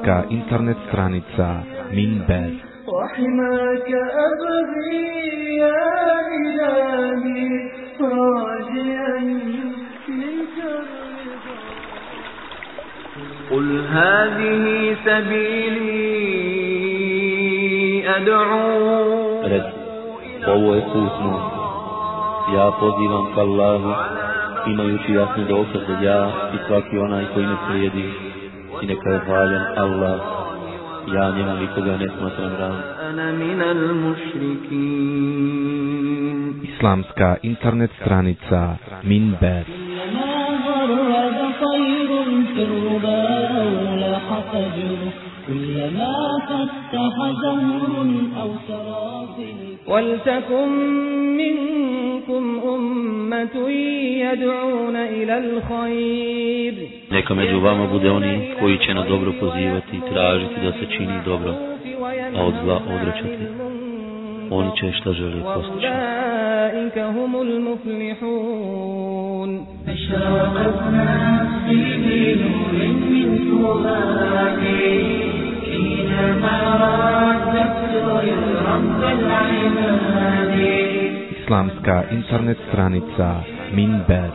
Islamska internet stranica Minber وحماك أبغي يا إلهي راجعا منك الرضا قل هذه سبيلي أدعو Reci, ovo je put moj. Ja pozivam ka Allahu, imajući jasne dokaze ja i svaki onaj koji me slijedi. إنك غالا الله يا نعمي كبانت مسلمان أنا من المشركين Islamska internet كلما فتح أو ولتكن منكم أمة يدعون إلى الخير. neka među vama bude oni koji će na dobro pozivati i tražiti da se čini dobro, a od zla odrećati. Oni će šta žele postići. Islamska internet stranica Minber.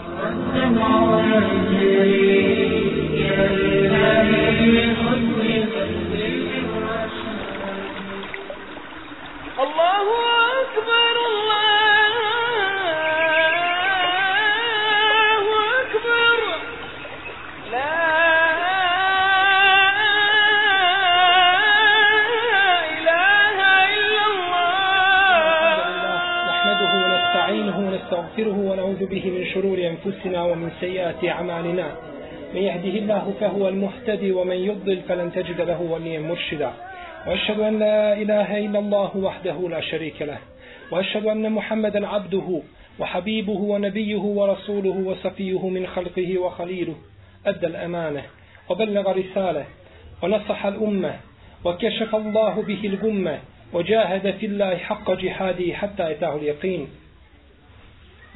ونستغفره ونعوذ به من شرور أنفسنا ومن سيئات أعمالنا. من يهده الله فهو المهتدي ومن يضلل فلن تجد له وليا مرشدا. وأشهد أن لا إله إلا الله وحده لا شريك له. وأشهد أن محمدا عبده وحبيبه ونبيه ورسوله وصفيه من خلقه وخليله. أدى الأمانة وبلغ رسالة ونصح الأمة وكشف الله به الغمة وجاهد في الله حق جهاده حتى أتاه اليقين.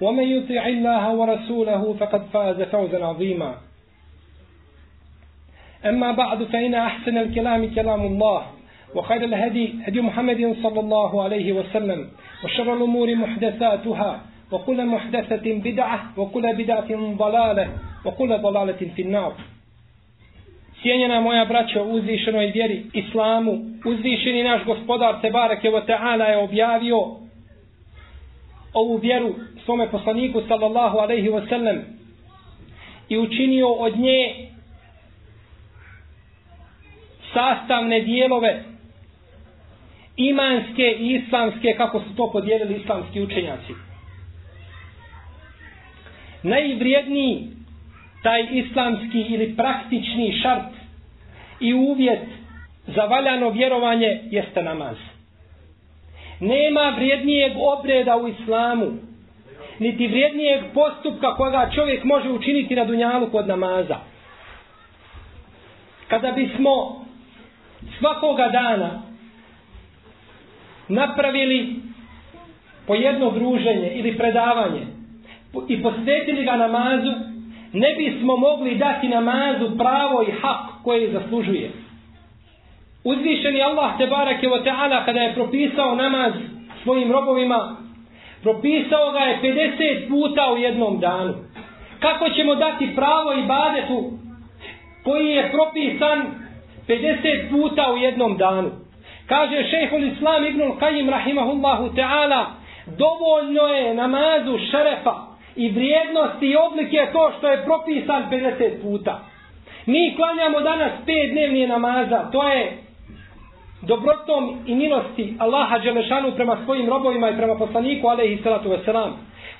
ومن يطع الله ورسوله فقد فاز فوزا عظيما. أما بعد فإن أحسن الكلام كلام الله وخير الهدي هدي محمد صلى الله عليه وسلم وشر الأمور محدثاتها وكل محدثة بدعة وكل بدعة ضلالة وكل ضلالة في النار. Cijenjena moja braća uzvišenoj vjeri Islamu, uzvišeni naš gospodar Tebareke wa je objavio ovu vjeru svome poslaniku sallallahu alaihi wa sallam i učinio od nje sastavne dijelove imanske i islamske kako su to podijelili islamski učenjaci. Najvrijedniji taj islamski ili praktični šart i uvjet za valjano vjerovanje jeste namaz. Nema vrijednijeg obreda u islamu, niti vrijednijeg postupka koga čovjek može učiniti na dunjalu kod namaza. Kada bismo svakoga dana napravili po jedno druženje ili predavanje i posvetili ga namazu, ne bismo mogli dati namazu pravo i hak koje zaslužuje. Uzvišeni Allah te barake wa ta'ala kada je propisao namaz svojim robovima, propisao ga je 50 puta u jednom danu. Kako ćemo dati pravo i badetu koji je propisan 50 puta u jednom danu? Kaže šehhul Islam ibnul Kajim rahimahullahu ta'ala, dovoljno je namazu šerefa i vrijednosti i oblike to što je propisan 50 puta. Mi klanjamo danas pet dnevnije namaza, to je dobrotom i milosti Allaha Đelešanu prema svojim robovima i prema poslaniku alaihi salatu wasalam,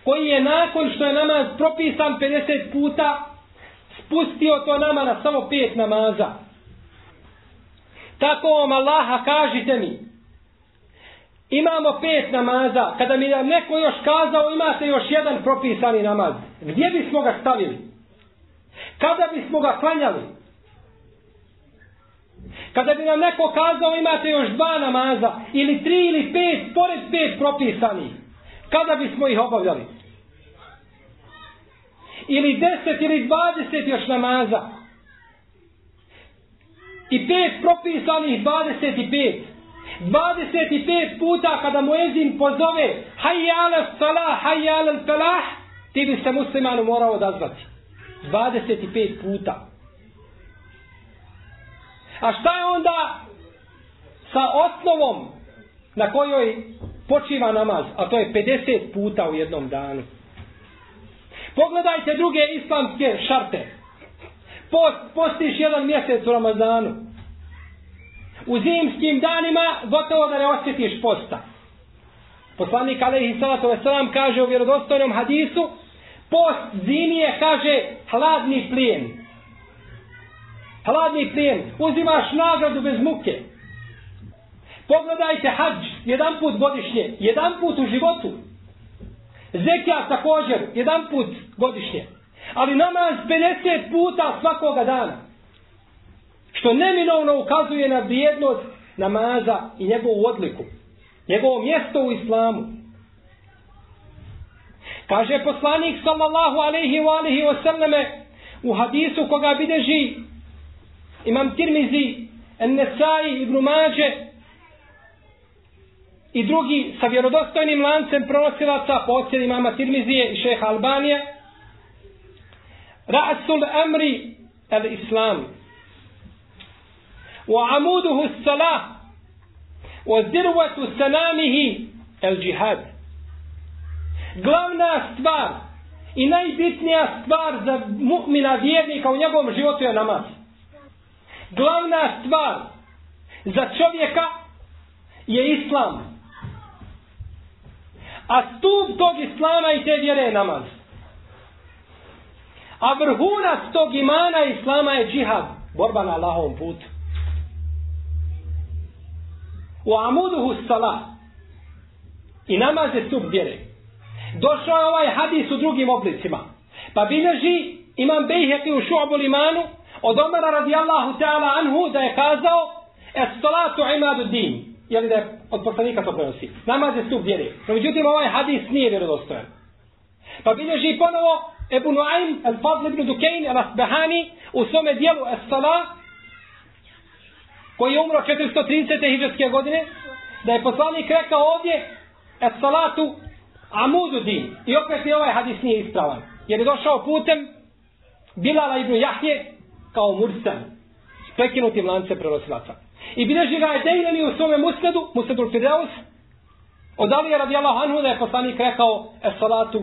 koji je nakon što je namaz propisan 50 puta, spustio to nama na samo pet namaza. Tako vam Allaha kažite mi, imamo pet namaza, kada mi je neko još kazao imate još jedan propisani namaz, gdje bismo ga stavili? Kada bismo ga klanjali? Kada bi nam neko kazao imate još dva namaza, ili tri ili pet, pored pet propisanih, kada bismo ih obavljali? Ili deset ili dvadeset još namaza, i pet propisanih dvadeset i pet. 25 puta kada mu ezin pozove hajjala salah, hajjala falah, ti bi se muslimanu morao odazvati. 25 puta. A šta je onda sa osnovom na kojoj počiva namaz, a to je 50 puta u jednom danu. Pogledajte druge islamske šarte. Post, postiš jedan mjesec u Ramazanu. U zimskim danima gotovo da ne osjetiš posta. Poslanik Alehi Salatu Veselam kaže u vjerodostojnom hadisu post zimi je, kaže, hladni plijen. Hladni plijen. Uzimaš nagradu bez muke. Pogledajte hađ jedan put godišnje, jedan put u životu. Zekija također, jedan put godišnje. Ali namaz 50 puta svakoga dana. Što neminovno ukazuje na vrijednost namaza i njegovu odliku. Njegovo mjesto u islamu. Kaže poslanik sallallahu alaihi wa alaihi wa sallame u hadisu koga bideži imam Tirmizi, Nesai, Ibn Mađe i drugi sa vjerodostojnim lancem prolosilaca po ocjeni imama Tirmizije i šeha Albanije. Rasul Amri al-Islam. Wa amuduhu salah. Wa zirvatu sanamihi al-đihad. Glavna stvar i najbitnija stvar za mu'mina vjernika u njegovom životu je namaz. Glavna stvar za čovjeka je islam. A stup tog islama i te vjere je namaz. A vrhunac tog imana islama je džihad, borba na Allahovom putu. U amuduhu sala i namaz je stup vjere. Došao je ovaj hadis u drugim oblicima. Pa bilježi imam Bejheki u šu'bul imanu od Omara radijallahu ta'ala anhu da je kazao es salatu imadu din. Jeli da je od poslanika to prenosi. Namaz je stup vjere. No međutim ovaj hadis nije vjerodostojan. Pa bilježi ponovo Ebu Nuaym, El Fadl ibn Dukein, al-Asbahani u svome dijelu es salat koji je umro 430. hijđarske godine, da je poslanik rekao ovdje, es salatu amudu din. I opet je ovaj hadis nije ispravan. Jer je došao putem Bilala ibn Jahje kao mursan. S prekinutim lance prenosilaca. I bileži ga je dejleni u svome musnedu, musnedu Fideus, od Alija radijallahu anhu da je poslanik rekao es salatu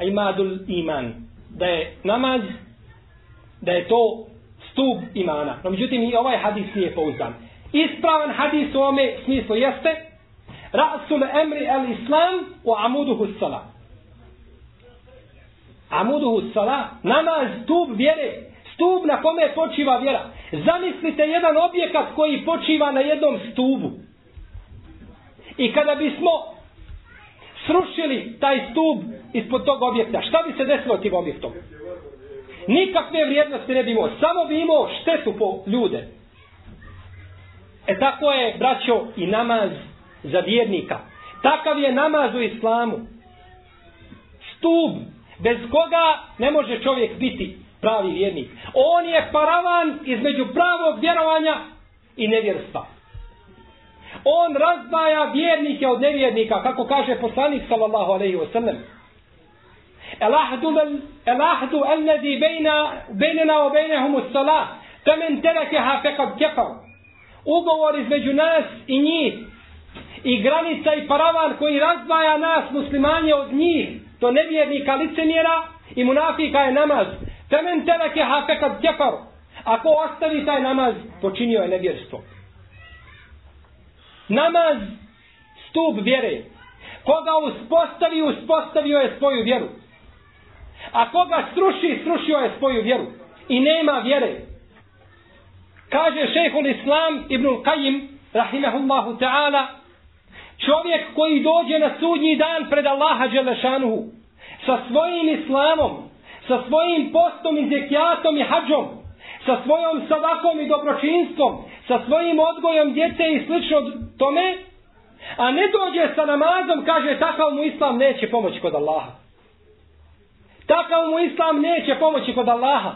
imadul iman. Da je namaz, da je to stup imana. No međutim i ovaj hadis nije pouzdan. Ispravan hadis u ovome smislu jeste Rasul emri el islam u amuduhu sala. Amuduhu sala, namaz stup vjere, stup na kome počiva vjera. Zamislite jedan objekat koji počiva na jednom stubu. I kada bismo srušili taj stup ispod tog objekta, šta bi se desilo tim objektom? nikakve vrijednosti ne bi imao, samo bi imao štetu po ljude. E tako je, braćo, i namaz za vjernika. Takav je namaz u islamu. Stub, bez koga ne može čovjek biti pravi vjernik. On je paravan između pravog vjerovanja i nevjerstva. On razdvaja vjernike od nevjernika, kako kaže poslanik sallallahu alaihi wa sallam. El ahdu, el ahdu alladhi bejna, bejnena o bejnehum us salah, temen terekeha fekad kefar. Ugovor između nas i njih i granica i paravan koji razdvaja nas muslimanje od njih, to nevjernika licemjera i munafika je namaz. Temen terekeha fekad kefar. Ako ostavi taj namaz, počinio je nevjerstvo. Namaz, stup vjere. Koga uspostavi, uspostavio je svoju vjeru. A koga sruši, srušio je svoju vjeru. I nema vjere. Kaže šehhul Islam Ibnul Qajim, rahimahullahu ta'ala, čovjek koji dođe na sudnji dan pred Allaha Đelešanuhu, sa svojim islamom, sa svojim postom i zekijatom i hađom, sa svojom sadakom i dobročinstvom, sa svojim odgojom djece i slično tome, a ne dođe sa namazom, kaže, takav mu islam neće pomoći kod Allaha. Takav mu islam neće pomoći kod Allaha.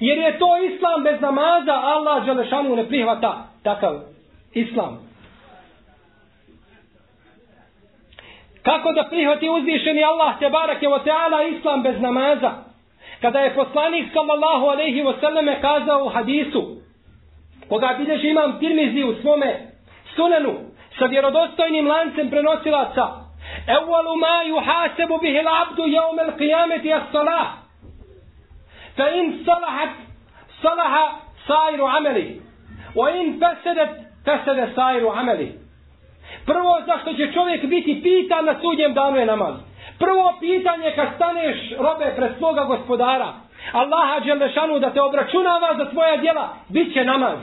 Jer je to islam bez namaza, Allah Đelešanu ne prihvata takav islam. Kako da prihvati uzvišeni Allah te barake wa ta'ala islam bez namaza? Kada je poslanik sallallahu alaihi wasallame kazao u hadisu, koga bilježi imam tirmizi u svome sunanu, sa vjerodostojnim lancem prenosilaca, evvalu ma yuhasebu bihi l'abdu jevme l'qiyameti as salah. Fa in salahat, salaha sairu ameli. Wa in fesedet, fesede sairu ameli. Prvo zašto će čovjek biti pitan na sudnjem danu je namaz. Prvo pitanje kad staneš robe pred svoga gospodara, Allaha Đelešanu da te obračunava za tvoja djela, bit će namaz.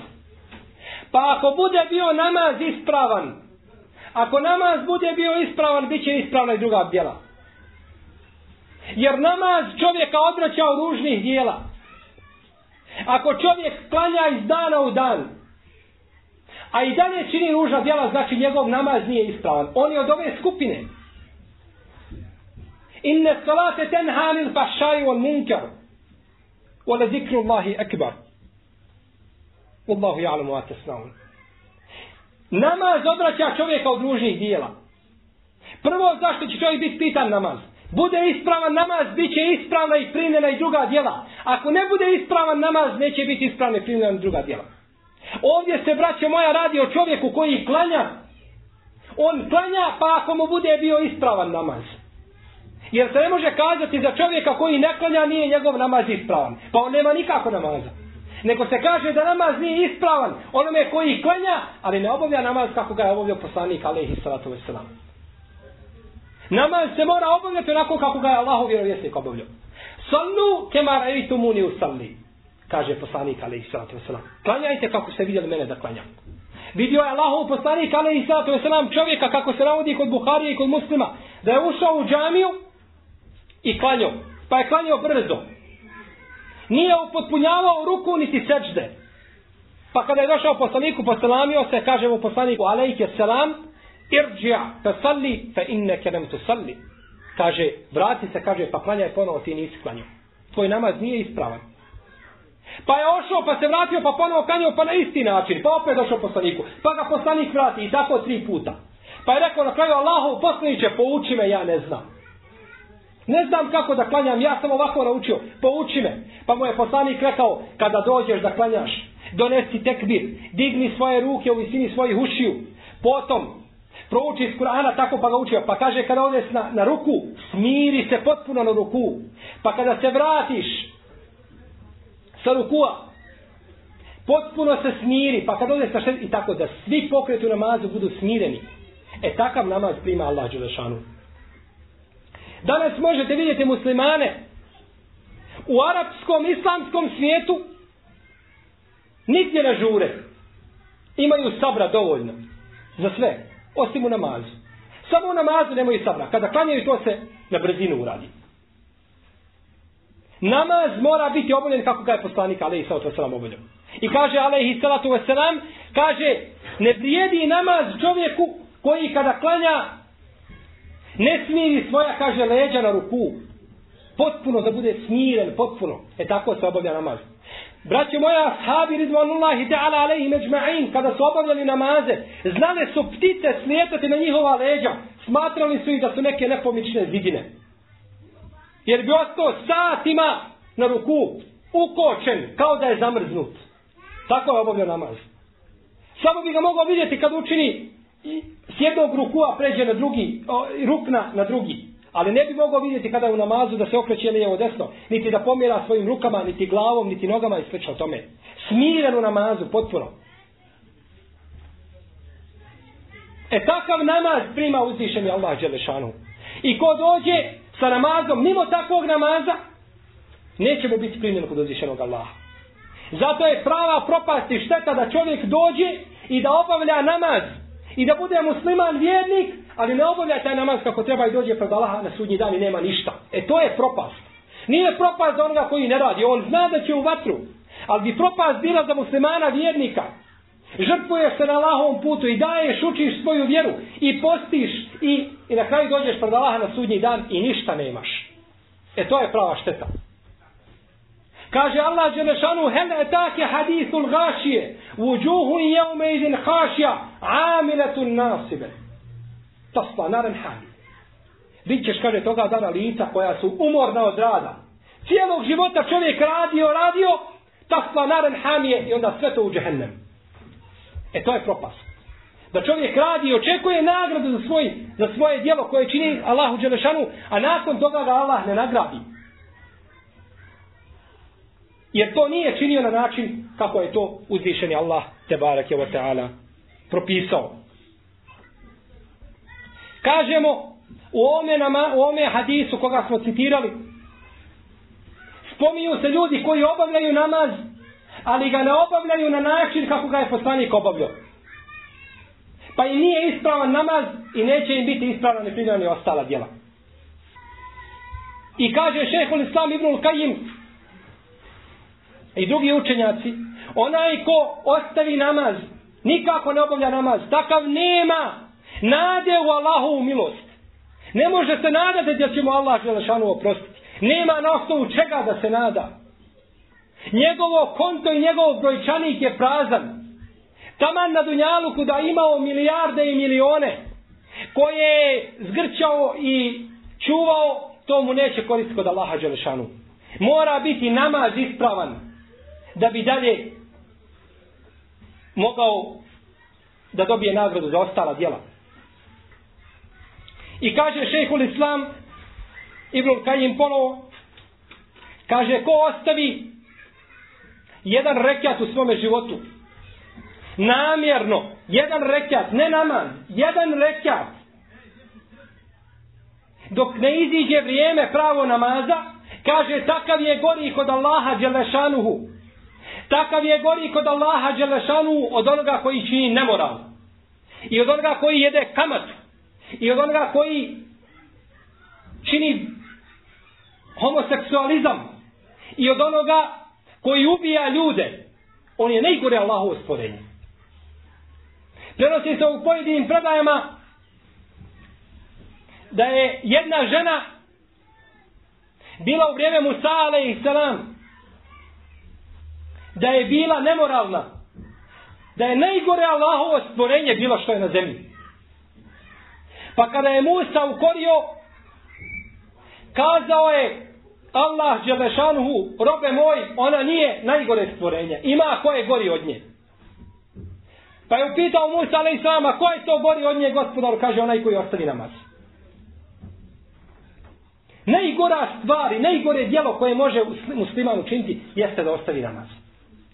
Pa ako bude bio namaz ispravan, ako namaz bude bio ispravan, bit će ispravna i druga djela. Jer namaz čovjeka odvraća od ružnih dijela. Ako čovjek klanja iz dana u dan, a i dalje čini ružna djela, znači njegov namaz nije ispravan. On je od ove skupine. Inne salate tenha lil fahšaju wal munkar. Wala zikru Allahi akbar. Wallahu ja'lamu wa tasnaun. Namaz odvraća čovjeka od ružnih dijela. Prvo, zašto će čovjek biti pitan namaz? Bude ispravan namaz, bit će ispravna i primljena i druga djela. Ako ne bude ispravan namaz, neće biti ispravna i primljena i druga djela. Ovdje se, braće moja, radi o čovjeku koji klanja. On klanja, pa ako mu bude bio ispravan namaz. Jer se ne može kazati za čovjeka koji ne klanja, nije njegov namaz ispravan. Pa on nema nikako namaza. Nego se kaže da namaz nije ispravan onome koji klanja, ali ne obavlja namaz kako ga je obavljao poslanik, alaihi salatu wasalam. Namaz se mora obavljati onako kako ga je Allahov vjerovjesnik obavljao. Sallu kemara eitu muni u salli kaže poslanik alejhi salatu vesselam. Klanjajte kako ste vidjeli mene da klanjam. Vidio je Allahov poslanik alejhi salatu vesselam čovjeka kako se navodi kod Buharije i kod Muslima da je ušao u džamiju i klanjao. Pa je klanjao brzo. Nije upotpunjavao ruku niti sećde. Pa kada je došao poslaniku, poselamio se, kaže mu poslaniku, alejke selam, irđija, fa salli, fa inneke nem tu salli. Kaže, vrati se, kaže, pa klanjaj ponovo, ti nisi klanjao. Tvoj namaz nije ispravan. Pa je ošao, pa se vratio, pa ponovo kanjao, pa na isti način. Pa opet došao poslaniku. Pa ga poslanik vrati i tako tri puta. Pa je rekao na kraju Allahu, poslaniće, pouči me, ja ne znam. Ne znam kako da klanjam, ja sam ovako naučio, pouči me. Pa mu je poslanik rekao, kada dođeš da klanjaš, donesi tekbir, digni svoje ruke u visini svojih ušiju. Potom, prouči iz Kur'ana tako pa ga učio. Pa kaže, kada odeš na, na ruku, smiri se potpuno na ruku. Pa kada se vratiš, sa rukua. Potpuno se smiri, pa kad ode sa šest, i tako da svi pokreti u namazu budu smireni. E takav namaz prima Allah Đelešanu. Danas možete vidjeti muslimane u arapskom, islamskom svijetu niti na žure. Imaju sabra dovoljno za sve, osim u namazu. Samo u namazu nemaju sabra. Kada klanjaju to se na brzinu uradi. Namaz mora biti obavljen kako ga je poslanik alaihi sallatu wasalam obavljen. I kaže alaihi sallatu wasalam, kaže, ne prijedi namaz čovjeku koji kada klanja ne smiri svoja, kaže, leđa na ruku. Potpuno da bude smiren, potpuno. E tako se obavlja namaz. Braćo moja, ashabi rizvanullahi ta'ala alaihi međma'in, kada su obavljali namaze, znale su ptice slijetati na njihova leđa. Smatrali su i da su neke nepomične zidine. Jer bi ostao satima na ruku, ukočen, kao da je zamrznut. Tako je obavljao namaz. Samo bi ga mogao vidjeti kad učini s jednog rukua pređe na drugi, o, rukna na, na drugi. Ali ne bi mogao vidjeti kada je u namazu da se okreće lijevo desno, niti da pomjera svojim rukama, niti glavom, niti nogama i slično tome. Smiren u namazu, potpuno. E takav namaz prima uzvišeni Allah Đelešanu. I ko dođe sa namazom mimo takvog namaza, neće mu biti primljen kod uzvišenog Allaha. Zato je prava propast i šteta da čovjek dođe i da obavlja namaz i da bude musliman vjernik, ali ne obavlja taj namaz kako treba i dođe pred Allaha na sudnji dan i nema ništa. E to je propast. Nije propast za onoga koji ne radi. On zna da će u vatru. Ali bi propast bila za muslimana vjernika. Žrtvuješ se na Allahovom putu i daješ, učiš svoju vjeru i postiš i, i na kraju dođeš pred Allaha na sudnji dan i ništa nemaš. E to je prava šteta. Kaže Allah Đelešanu, hel etake hadithul gašije, vuđuhu i jeume idin hašja, amiletun nasibe. Tasla naren hadi. Vidćeš, kaže, toga dana lica koja su umorna od rada. Cijelog života čovjek radio, radio, tasla naren hamije i onda sve to u džehennem. E to je propast. Da čovjek radi i očekuje nagradu za, svoj, za svoje dijelo koje čini Allahu Đelešanu, a nakon toga ga Allah ne nagradi. Jer to nije činio na način kako je to uzvišeni Allah te barake je ta'ala propisao. Kažemo u ome, nama, u ome hadisu koga smo citirali spominju se ljudi koji obavljaju namaz ali ga ne obavljaju na način kako ga je poslanik obavljao. Pa i nije ispravan namaz i neće im biti ispravan ni ni ostala djela. I kaže šehol Islam Ibnul Kajim i drugi učenjaci, onaj ko ostavi namaz, nikako ne obavlja namaz, takav nema nade u Allahovu milost. Ne može se nadati da će mu Allah Želešanu oprostiti. Nema na osnovu čega da se nada. Njegovo konto i njegov brojčanik je prazan. Taman na Dunjaluku da imao milijarde i milione koje je zgrčao i čuvao, to mu neće koristiti kod Allaha Đelešanu. Mora biti namaz ispravan da bi dalje mogao da dobije nagradu za ostala djela. I kaže šehhul Islam Ibn Kajim ponovo kaže ko ostavi jedan rekat u svome životu namjerno jedan rekat, ne naman jedan rekat dok ne iziđe vrijeme pravo namaza kaže takav je gori kod Allaha Đelešanuhu takav je gori kod Allaha Đelešanuhu od onoga koji čini nemoral. I od onoga koji jede kamat. I od onoga koji čini homoseksualizam. I od onoga koji ubija ljude. On je najgore Allahovo stvorenje. Prenosi se u pojedinim predajama da je jedna žena bila u vrijeme Musa alaih salam da je bila nemoralna, da je najgore Allahovo stvorenje bilo što je na zemlji. Pa kada je Musa ukorio, kazao je Allah Đelešanuhu, robe moj, ona nije najgore stvorenje. Ima ko je gori od nje. Pa je upitao Musa, ali i sama, ko je to gori od nje, gospodar, kaže onaj koji ostavi namaz. Najgora stvar i najgore dijelo koje može musliman učiniti jeste da ostavi namaz.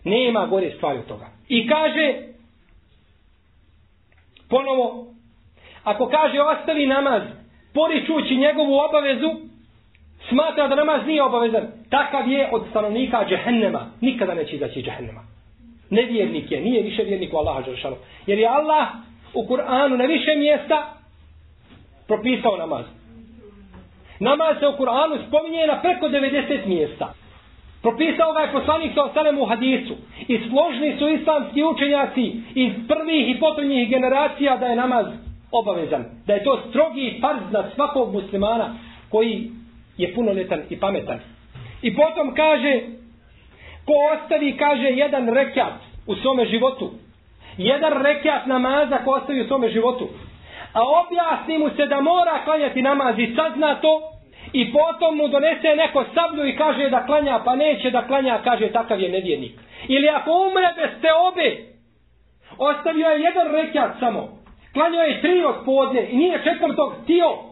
Nema gore stvari od toga. I kaže, ponovo, ako kaže ostavi namaz, poričući njegovu obavezu, smatra da namaz nije obavezan, takav je od stanovnika džehennema. Nikada neće izaći iz džehennema. Nevjernik je, nije više vjernik u Allaha Đeršanu. Jer je Allah u Kur'anu na više mjesta propisao namaz. Namaz se u Kur'anu spominje na preko 90 mjesta. Propisao ga je poslanik sa osalem u hadisu. I složni su islamski učenjaci iz prvih i potrebnih generacija da je namaz obavezan. Da je to strogi farz za svakog muslimana koji je punoljetan i pametan. I potom kaže ko ostavi, kaže, jedan rekat u svome životu, jedan rekat namaza ko ostavi u svome životu, a objasni mu se da mora klanjati namaz i sazna to, i potom mu donese neko sablju i kaže da klanja, pa neće da klanja, kaže takav je nevjernik. Ili ako umre bez te obe, ostavio je jedan rekat samo, klanjao je tri od podne i nije četvrtog tio,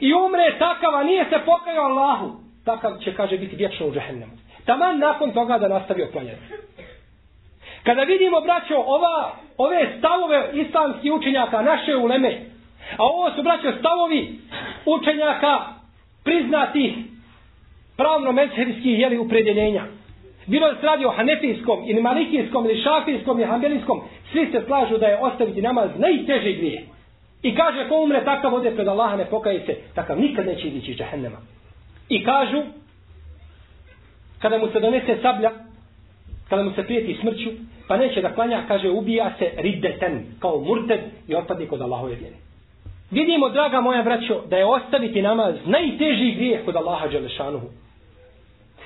i umre takav, a nije se pokajao Allahu, takav će, kaže, biti vječno u džehennemu. Taman nakon toga da nastavi oklanjati. Kada vidimo, braćo, ova, ove stavove islamskih učenjaka, naše uleme, a ovo su, braćo, stavovi učenjaka priznatih pravno mezhebskih jeli upredjeljenja. Bilo da se radi o hanefijskom ili malikijskom ili šafijskom ili hambelijskom, svi se slažu da je ostaviti namaz najteži grije. I kaže ko umre takav ode pred Allaha ne pokaje se, takav nikad neće izići iz džahennema. I kažu, kada mu se donese sablja, kada mu se prijeti smrću, pa neće da klanja, kaže ubija se riddeten, kao murted i otpadnik od Allahove vjere. Vidimo, draga moja braćo, da je ostaviti namaz najteži grijeh kod Allaha Đelešanuhu.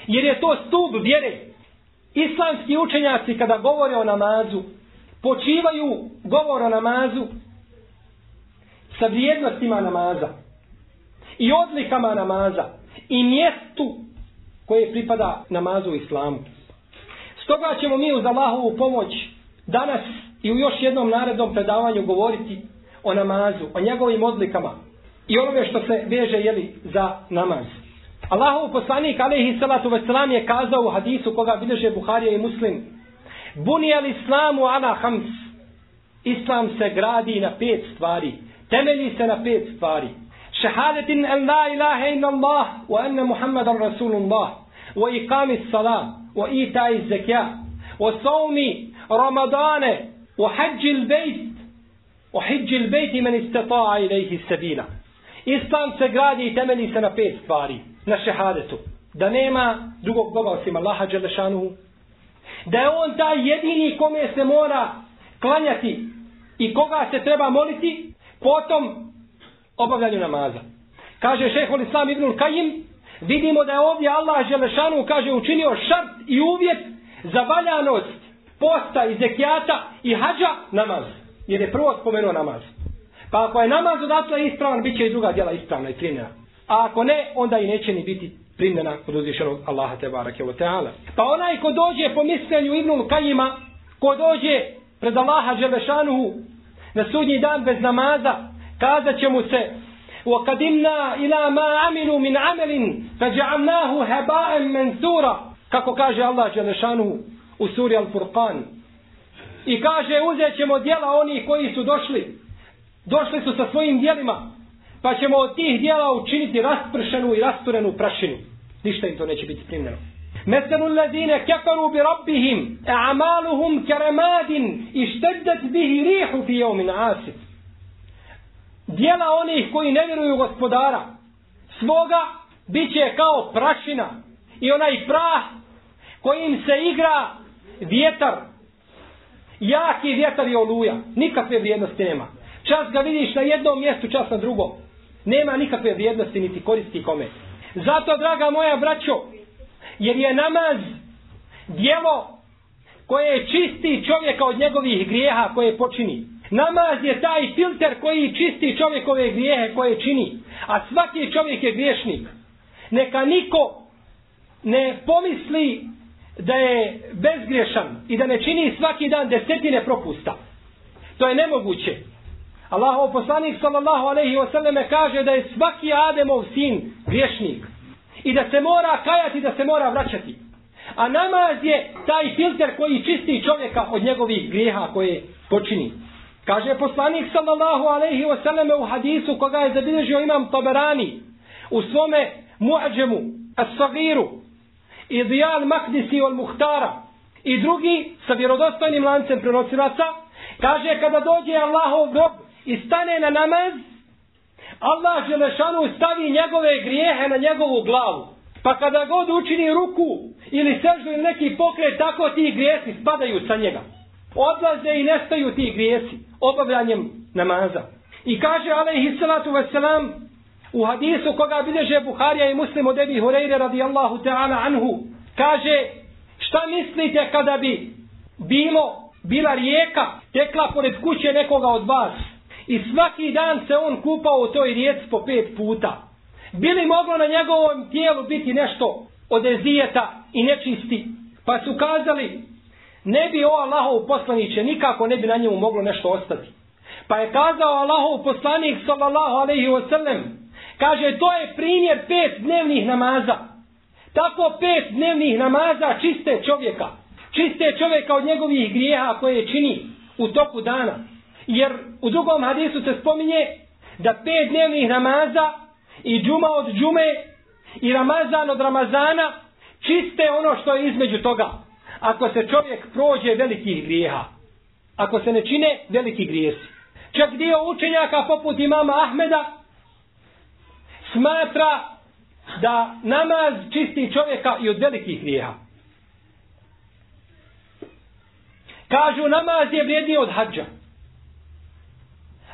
Jer je to stup vjere. Islamski učenjaci kada govore o namazu, počivaju govor o namazu sa vrijednostima namaza i odlikama namaza i mjestu koje pripada namazu u islamu. Stoga ćemo mi uz Allahovu pomoć danas i u još jednom narednom predavanju govoriti o namazu, o njegovim odlikama i onome što se veže jeli, za namaz. Allahov poslanik alaihi salatu wasalam je kazao u hadisu koga bilježe Buharija i Muslim Bunijal islamu ala hams Islam se gradi na pet stvari temelji se na pet stvari šehadetin en la ilaha inna Allah wa enne Muhammadan Rasulullah wa iqami salam wa itai zekja wa saumi ramadane wa hađi il bejt wa hađi il bejt men istata'a ilaihi sabila Islam se gradi i temelji se na pet stvari na šehadetu. Da nema drugog Boga osim Allaha Đelešanuhu. Da je on taj jedini kome se mora klanjati i koga se treba moliti potom obavljanju namaza. Kaže šehol Islam Ibnul Kajim, vidimo da je ovdje Allah Želešanu kaže učinio šart i uvjet za valjanost posta i zekijata i hađa namaz. Jer je prvo spomenuo namaz. Pa ako je namaz odatle ispravan, bit će i druga djela ispravna i primjena. A ako ne, onda i neće ni biti primjena kod uzvišenog Allaha te barake o ta'ala. Pa onaj ko dođe po mišljenju Ibnul Kajima, ko dođe pred Allaha Želešanuhu na sudnji dan bez namaza, kazat će mu se وَقَدِمْنَا إِلَى مَا عَمِلُوا مِنْ عَمَلٍ فَجَعَلْنَاهُ هَبَاءً مَنْثُورًا kako kaže Allah Želešanuhu u suri Al-Furqan. I kaže uzet ćemo dijela onih koji su došli. Došli su sa svojim dijelima. Pa ćemo od tih dijela učiniti raspršenu i rasturenu prašinu. Ništa im to neće biti primljeno. مثل الذين كفروا بربهم أعمالهم كرماد اشتدت به ريح في يوم عاصف Dijela onih koji ne vjeruju gospodara svoga bit će kao prašina i onaj prah kojim se igra vjetar jaki vjetar i oluja nikakve vrijednosti nema čas ga vidiš na jednom mjestu čas na drugom nema nikakve vrijednosti niti koristi kome zato draga moja braćo jer je namaz dijelo koje čisti čovjeka od njegovih grijeha koje počini. Namaz je taj filter koji čisti čovjekove grijehe koje čini. A svaki čovjek je griješnik. Neka niko ne pomisli da je bezgriješan i da ne čini svaki dan desetine propusta. To je nemoguće. Allahov poslanik sallallahu alejhi ve selleme kaže da je svaki Ademov sin griješnik i da se mora kajati, da se mora vraćati. A namaz je taj filter koji čisti čovjeka od njegovih grijeha koje počini. Kaže poslanik sallallahu alaihi wasallam u hadisu koga je zabilježio imam Taberani u svome muadžemu as-sagiru i dijal makdisi od muhtara i drugi sa vjerodostojnim lancem prenosilaca kaže kada dođe Allahov rob i stane na namaz Allah Želešanu stavi njegove grijehe na njegovu glavu. Pa kada god učini ruku ili sežu ili neki pokret, tako ti grijesi spadaju sa njega. Odlaze i nestaju ti grijesi obavljanjem namaza. I kaže alaihi salatu wasalam u hadisu koga bilježe Buharija i muslim od Ebi Hureyre radijallahu ta'ala anhu kaže Šta mislite kada bi bilo, bila rijeka tekla pored kuće nekoga od vas i svaki dan se on kupao u toj rijeci po pet puta? Bili moglo na njegovom tijelu biti nešto od ezijeta i nečisti? Pa su kazali, ne bi o Allahov poslaniće, nikako ne bi na njemu moglo nešto ostati. Pa je kazao Allahov poslanik sallallahu alaihi wasallam, kaže to je primjer pet dnevnih namaza. Tako pet dnevnih namaza čiste čovjeka. Čiste čovjeka od njegovih grijeha koje čini u toku dana. Jer u drugom hadisu se spominje da pet dnevnih namaza i džuma od džume i ramazan od ramazana čiste ono što je između toga. Ako se čovjek prođe velikih grijeha. Ako se ne čine veliki grijesi. Čak dio učenjaka poput imama Ahmeda smatra da namaz čisti čovjeka i od velikih grijeha. Kažu namaz je vrijedniji od hađa.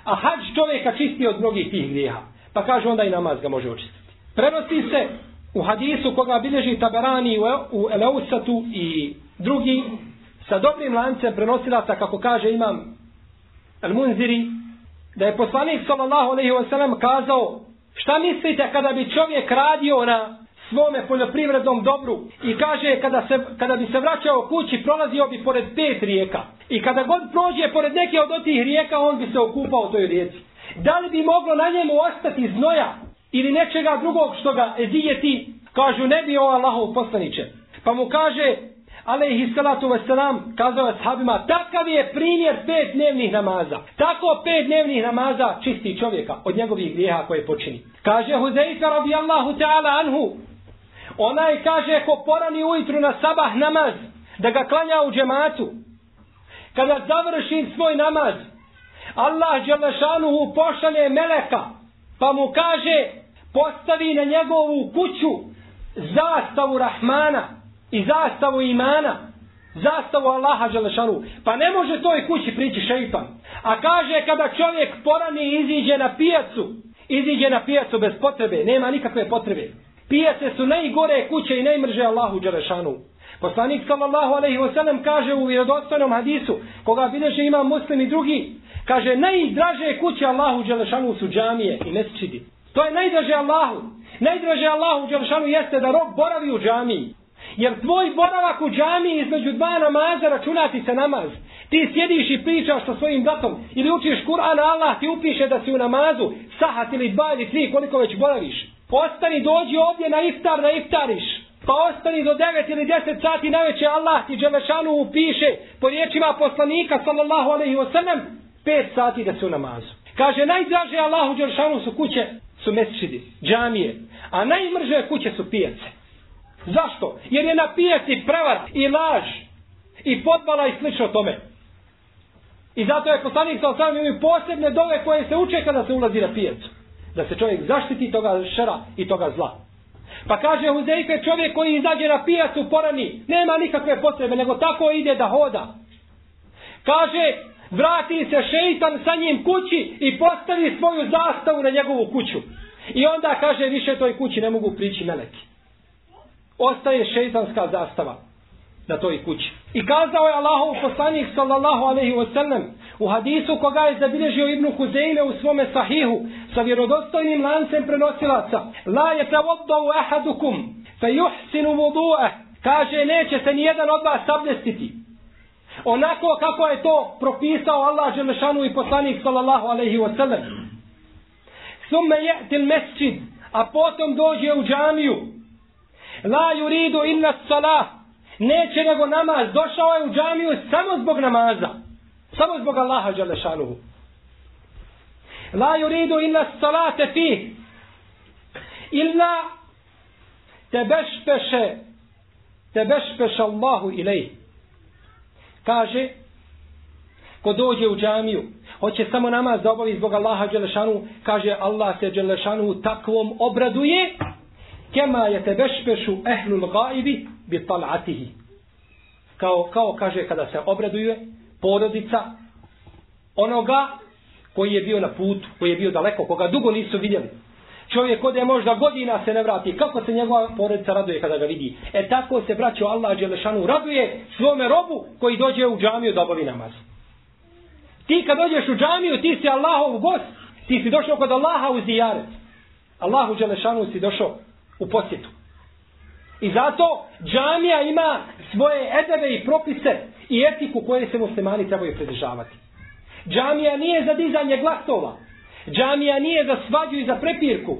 A hađ čovjeka čisti od mnogih tih grijeha. Pa kaže onda i namaz ga može očistiti. Prenosi se u hadisu koga bilježi Taberani u Eleusatu i drugi sa dobrim lancem prenosilaca kako kaže imam Al-Munziri da je poslanik sallallahu alejhi ve sellem kazao šta mislite kada bi čovjek radio na svome poljoprivrednom dobru i kaže kada, se, kada bi se vraćao kući prolazio bi pored pet rijeka i kada god prođe pored neke od tih rijeka on bi se okupao u toj rijeci da li bi moglo na njemu ostati znoja ili nečega drugog što ga ezijeti kažu ne bi o Allahov poslaniće pa mu kaže alaihi salatu wasalam, kazao je sahabima, takav je primjer pet dnevnih namaza. Tako pet dnevnih namaza čisti čovjeka od njegovih grijeha koje počini. Kaže Huzeyfa radijallahu ta'ala anhu, onaj kaže ko porani ujutru na sabah namaz, da ga klanja u džematu, kada završi svoj namaz, Allah Đelešanuhu pošalje meleka, pa mu kaže, postavi na njegovu kuću zastavu Rahmana, i zastavu imana, zastavu Allaha Đelešanu, pa ne može toj kući prići šeitan. A kaže kada čovjek porani iziđe na pijacu, iziđe na pijacu bez potrebe, nema nikakve potrebe. Pijace su najgore kuće i najmrže Allahu Đelešanu. Poslanik sallallahu alaihi wasallam kaže u vjerodostojnom hadisu, koga bilježe ima muslim i drugi, kaže najdraže kuće Allahu Đelešanu su džamije i mesčidi. To je najdraže Allahu. Najdraže Allahu Đelešanu jeste da rob boravi u džamiji. Jer tvoj boravak u džamiji između dva namaza računati se namaz. Ti sjediš i pričaš sa svojim bratom ili učiš Kur'an, Allah ti upiše da si u namazu, sahat ili dva ili tri koliko već boraviš. Ostani, dođi ovdje na iftar, na iftariš. Pa ostani do 9 ili 10 sati na večer, Allah ti Đelešanu upiše po riječima poslanika sallallahu alaihi wa sallam 5 sati da se u namazu. Kaže, najdraže Allahu Đelešanu su kuće, su mesčidi, džamije, a najmrže kuće su pijace. Zašto? Jer je na pijaci prevar i laž i podvala i slično tome. I zato je poslanik sa osam imaju posebne dove koje se uče kada se ulazi na pijacu. Da se čovjek zaštiti toga šera i toga zla. Pa kaže Huzeife čovjek koji izađe na pijacu porani, nema nikakve potrebe, nego tako ide da hoda. Kaže, vrati se šeitan sa njim kući i postavi svoju zastavu na njegovu kuću. I onda kaže, više toj kući ne mogu prići meleki ostaje šeitanska zastava na toj kući. I kazao je Allahov poslanik sallallahu alaihi wa sallam u hadisu koga je zabilježio Ibnu Huzeyme u svome sahihu sa vjerodostojnim lancem prenosilaca La je te ahadukum fe juhsinu vudu'e kaže neće se nijedan od vas sabljestiti onako kako je to propisao Allah Želešanu i poslanik sallallahu alaihi wa sallam summe je'til mesčid a potom dođe u džamiju La yuridu illa salah. Neće nego namaz. Došao je u džamiju samo zbog namaza. Samo zbog Allaha dželle šanuhu. La yuridu illa salate fi. Illa tebešpeše tebešpeše Allahu ilej. Kaže, ko dođe u džamiju, hoće samo namaz da obavi zbog Allaha Đelešanu, kaže Allah se Đelešanu takvom obraduje, kema je tebešpešu ehlul gaibi bi talatihi. Kao, kao kaže kada se obraduje porodica onoga koji je bio na putu, koji je bio daleko, koga dugo nisu vidjeli. Čovjek ode možda godina se ne vrati. Kako se njegova porodica raduje kada ga vidi? E tako se braćo Allah Đelešanu raduje svome robu koji dođe u džamiju da obavi namaz. Ti kad dođeš u džamiju, ti si Allahov gost, ti si došao kod Allaha u zijaret. Allahu Đelešanu si došao u posjetu. I zato džamija ima svoje edebe i propise i etiku koje se muslimani trebaju pridržavati. Džamija nije za dizanje glasova. Džamija nije za svađu i za prepirku.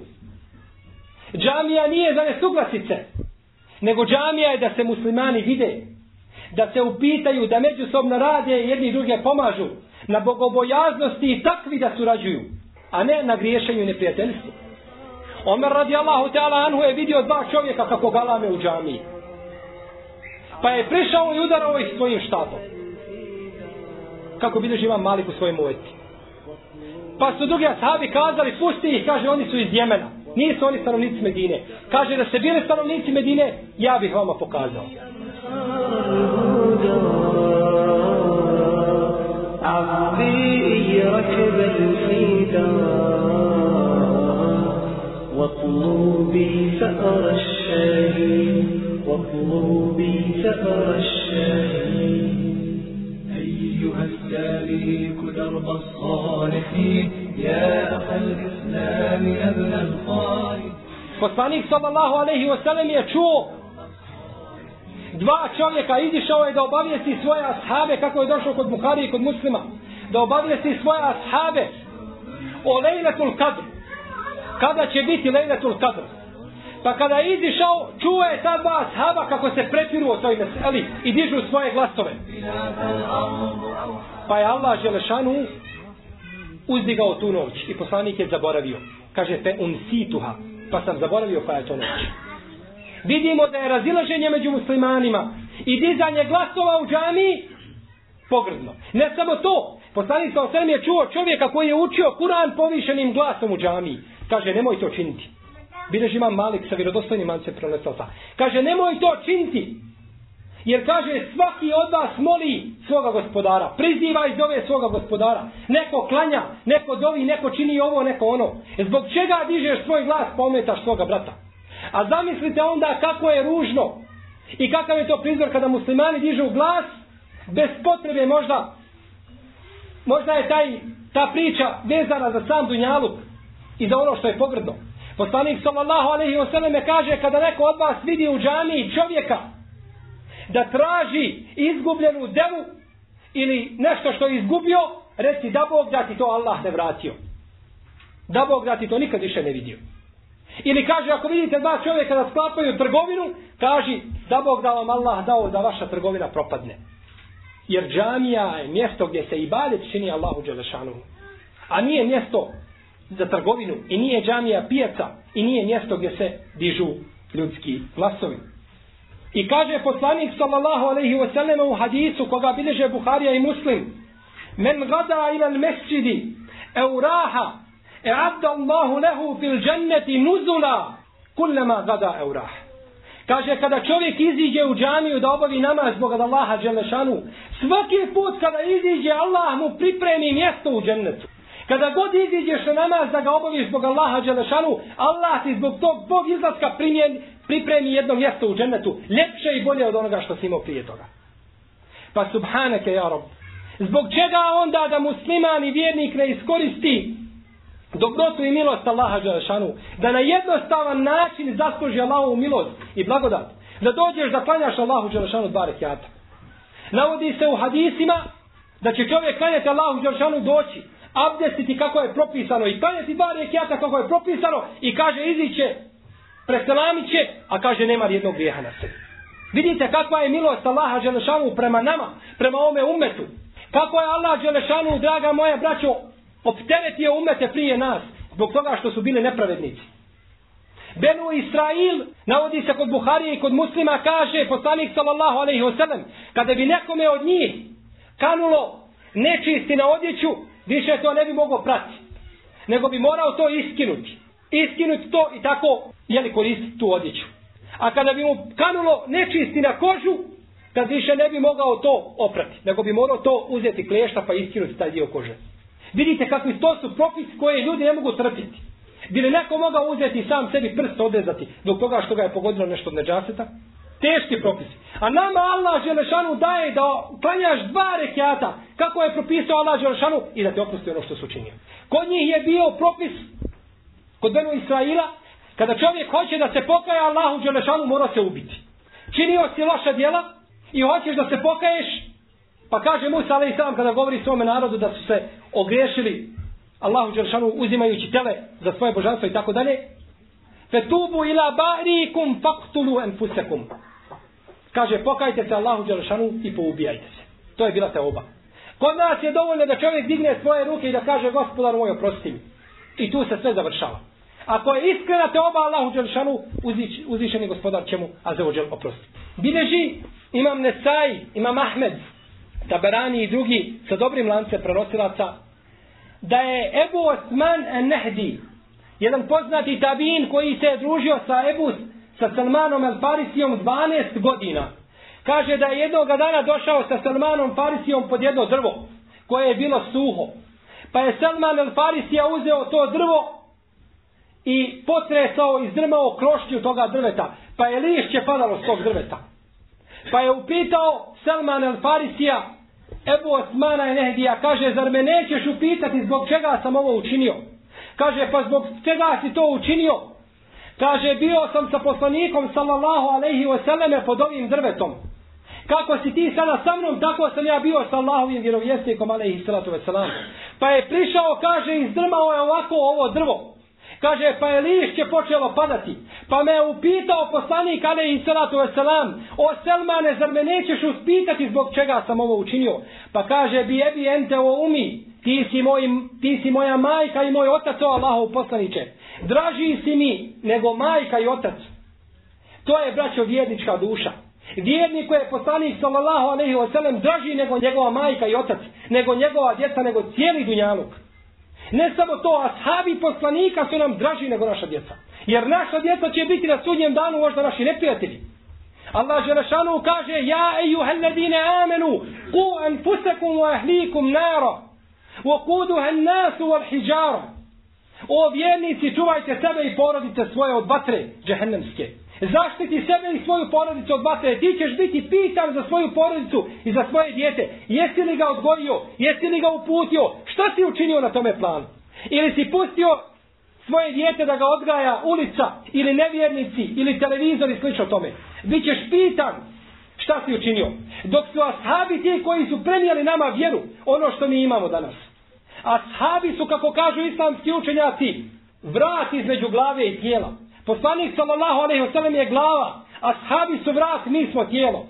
Džamija nije za nesuglasice. Nego džamija je da se muslimani vide. Da se upitaju, da međusobno rade i jedni i druge pomažu. Na bogobojaznosti i takvi da surađuju. A ne na griješenju i neprijateljstvu. Omer radijallahu ta'ala anhu je vidio dva čovjeka kako galame u džamiji. Pa je prišao i udarao ih svojim štapom. Kako bilježi imam Malik u svojim uveti. Pa su drugi ashabi kazali, pusti ih, kaže, oni su iz Jemena. Nisu oni stanovnici Medine. Kaže, da se bili stanovnici Medine, ja bih vama pokazao. عبدي ركب الفدا واطلبي ثأر الشاهين واطلبي ثأر الشاهين أيها السالك درب الصالحين يا أخا الإسلام يا ابن الخالد Poslanik sallallahu alaihi wa sallam je čuo dva čovjeka izišao je da obavijesti svoje ashabe kako je došao kod Buhari i kod muslima da obavijesti svoje ashabe o lejletul kadr kada će biti lejletul kadr pa kada je izišao čuo je ta dva ashaba kako se prepiru o toj meseli i dižu svoje glasove. Pa je Allah Želešanu uzdigao tu noć i poslanik je zaboravio. Kaže te unsituha pa sam zaboravio koja je to noć. Vidimo da je razilaženje među muslimanima i dizanje glasova u džamiji pogrdno. Ne samo to, poslanik sa osrem je čuo čovjeka koji je učio Kur'an povišenim glasom u džamiji. Kaže, nemoj to činiti. Bileži imam Malik sa vjerodostojnim mance pronesosa. Kaže, nemoj to činiti. Jer kaže, svaki od vas moli svoga gospodara. Priziva zove ove svoga gospodara. Neko klanja, neko dovi, neko čini ovo, neko ono. Zbog čega dižeš svoj glas pa pometaš svoga brata? A zamislite onda kako je ružno i kakav je to prizor kada muslimani dižu glas bez potrebe možda možda je taj, ta priča vezana za sam Dunjaluk i za ono što je pogrdno. Poslanik sallallahu alaihi wa sallam kaže kada neko od vas vidi u džamiji čovjeka da traži izgubljenu devu ili nešto što je izgubio, reci da Bog da ti to Allah ne vratio. Da Bog da ti to nikad više ne vidio. Ili kaže, ako vidite dva čovjeka da sklapaju trgovinu, kaži, da Bog da vam Allah dao da vaša trgovina propadne. Jer džamija je mjesto gdje se ibadet čini Allahu Đelešanu. A nije mjesto za trgovinu i nije džamija pijaca i nije mjesto gdje se dižu ljudski glasovi. I kaže poslanik sallallahu alaihi wa sallam u hadisu koga bileže Buharija i Muslim Men gada ila mesđidi euraha e'adda Allahu lehu fil dženneti nuzula kullama gada eurah. Kaže, kada čovjek iziđe u džamiju da obavi namaz zbog Allaha Đelešanu, svaki put kada iziđe, Allah mu pripremi mjesto u džennetu. Kada god iziđeš na namaz da ga obaviš zbog Allaha Đelešanu, Allah ti zbog tog Bog izlaska primjen, pripremi jedno mjesto u džennetu, ljepše i bolje od onoga što si imao prije toga. Pa subhanake, ja rob, zbog čega onda da musliman i vjernik ne iskoristi Dok dobrotu i milost Allaha Đelešanu, da na jednostavan način zasluži Allahovu milost i blagodat, da dođeš da klanjaš Allahu Đelešanu dva rekiata. Navodi se u hadisima da će čovjek klanjati Allahu Đelešanu doći, abdestiti kako je propisano i klanjati dva rekiata kako je propisano i kaže iziće, preselamit će, a kaže nema jednog grijeha na sebi. Vidite kakva je milost Allaha Đelešanu prema nama, prema ome umetu. Kako je Allah Đelešanu, draga moja braćo, opteretio umete prije nas zbog toga što su bili nepravednici. Benu Israil, navodi se kod Buharije i kod muslima, kaže poslanik sallallahu alaihi wasallam, kada bi nekome od njih kanulo nečisti na odjeću, više to ne bi mogao prati. Nego bi morao to iskinuti. Iskinuti to i tako, jeli koristiti tu odjeću. A kada bi mu kanulo nečisti na kožu, tad više ne bi mogao to oprati. Nego bi morao to uzeti klešta pa iskinuti taj dio kože. Vidite kakvi to su propis koje ljudi ne mogu trpiti. Bi li neko mogao uzeti sam sebi prst odrezati zbog toga što ga je pogodilo nešto od neđaseta? Teški propisi. A nama Allah Želešanu daje da klanjaš dva rekiata kako je propisao Allah Želešanu i da te oprosti ono što su učinio. Kod njih je bio propis kod Benu Israila kada čovjek hoće da se pokaja Allahu Želešanu mora se ubiti. Činio si loša djela i hoćeš da se pokaješ pa kaže Musa alaih salam kada govori svome narodu da su se ogriješili Allahu Đeršanu uzimajući tele za svoje božanstvo i tako dalje. Fetubu ila barikum faktulu enfusekum. Kaže, pokajte se Allahu Đeršanu i poubijajte se. To je bila te oba. Kod nas je dovoljno da čovjek digne svoje ruke i da kaže, gospodar moj, oprosti mi. I tu se sve završava. Ako je iskrena te oba Allahu Đeršanu, uziš, uzvišeni gospodar će mu Azeođel oprosti. Bileži imam Nesaj, imam Ahmed, Taberani i drugi sa dobrim lance prenosilaca da je Ebu Osman Nehdi, jedan poznati tabin koji se je družio sa Ebu sa Salmanom El Farisijom 12 godina. Kaže da je jednog dana došao sa Salmanom Farisijom pod jedno drvo koje je bilo suho. Pa je Salman El Farisija uzeo to drvo i potresao i zdrmao krošnju toga drveta. Pa je lišće padalo s tog drveta. Pa je upitao Salman al-Farisija, Ebu Osmana i Nehdija, kaže, zar me nećeš upitati zbog čega sam ovo učinio? Kaže, pa zbog čega si to učinio? Kaže, bio sam sa poslanikom, sallallahu alaihi wasallame, pod ovim drvetom. Kako si ti sada sa mnom, tako sam ja bio sa Allahovim vjerovjesnikom, alaihi salatu wasalam. Pa je prišao, kaže, izdrmao je ovako ovo drvo. Kaže, pa je lišće počelo padati. Pa me je upitao poslanik, ale i salatu veselam, o Selmane, zar me nećeš uspitati zbog čega sam ovo učinio? Pa kaže, bi ebi ente o umi, ti si, moj, ti si moja majka i moj otac, o Allahov poslaniće. Draži si mi nego majka i otac. To je, braćo, vjernička duša. Vjernik koji je poslanik sallallahu alaihi wa sallam draži nego njegova majka i otac, nego njegova djeca, nego cijeli dunjaluk. Ne samo to, ashabi poslanika su nam draži nego naša djeca. Jer naša djeca će biti na sudnjem danu možda naši neprijatelji. Allah Želešanu kaže Ja ejuhel ladine amenu Ku anfusakum wa ahlikum nara Wa kuduha nasu wal hijara O vjernici čuvajte sebe i porodice svoje od vatre džehennemske. Zaštiti sebe i svoju porodicu od vatre. Ti ćeš biti pitan za svoju porodicu i za svoje dijete. Jesi li ga odgojio? Jesi li ga uputio? Šta si učinio na tome planu? Ili si pustio svoje dijete da ga odgaja ulica ili nevjernici ili televizor i slično tome. Bićeš pitan šta si učinio. Dok su ashabi ti koji su prenijeli nama vjeru, ono što mi imamo danas. Ashabi su, kako kažu islamski učenjaci, vrat između glave i tijela. Poslanik sallallahu alejhi ve sellem je glava, a ashabi su vrat, mi smo tijelo.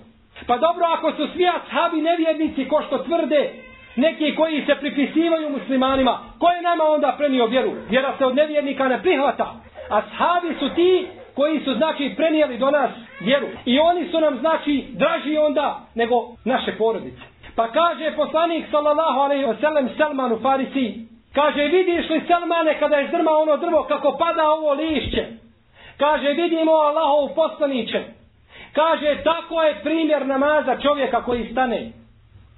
Pa dobro, ako su svi ashabi nevjernici, ko što tvrde, neki koji se pripisivaju muslimanima, ko je nama onda prenio vjeru? Vjera se od nevjernika ne prihvata. Ashabi su ti koji su znači prenijeli do nas vjeru. I oni su nam znači draži onda nego naše porodice. Pa kaže poslanik sallallahu alejhi ve sellem Salmanu Farisi, kaže vidiš li Salmane kada je zdrma ono drvo kako pada ovo lišće? Kaže, vidimo Allahov poslaniće. Kaže, tako je primjer namaza čovjeka koji stane.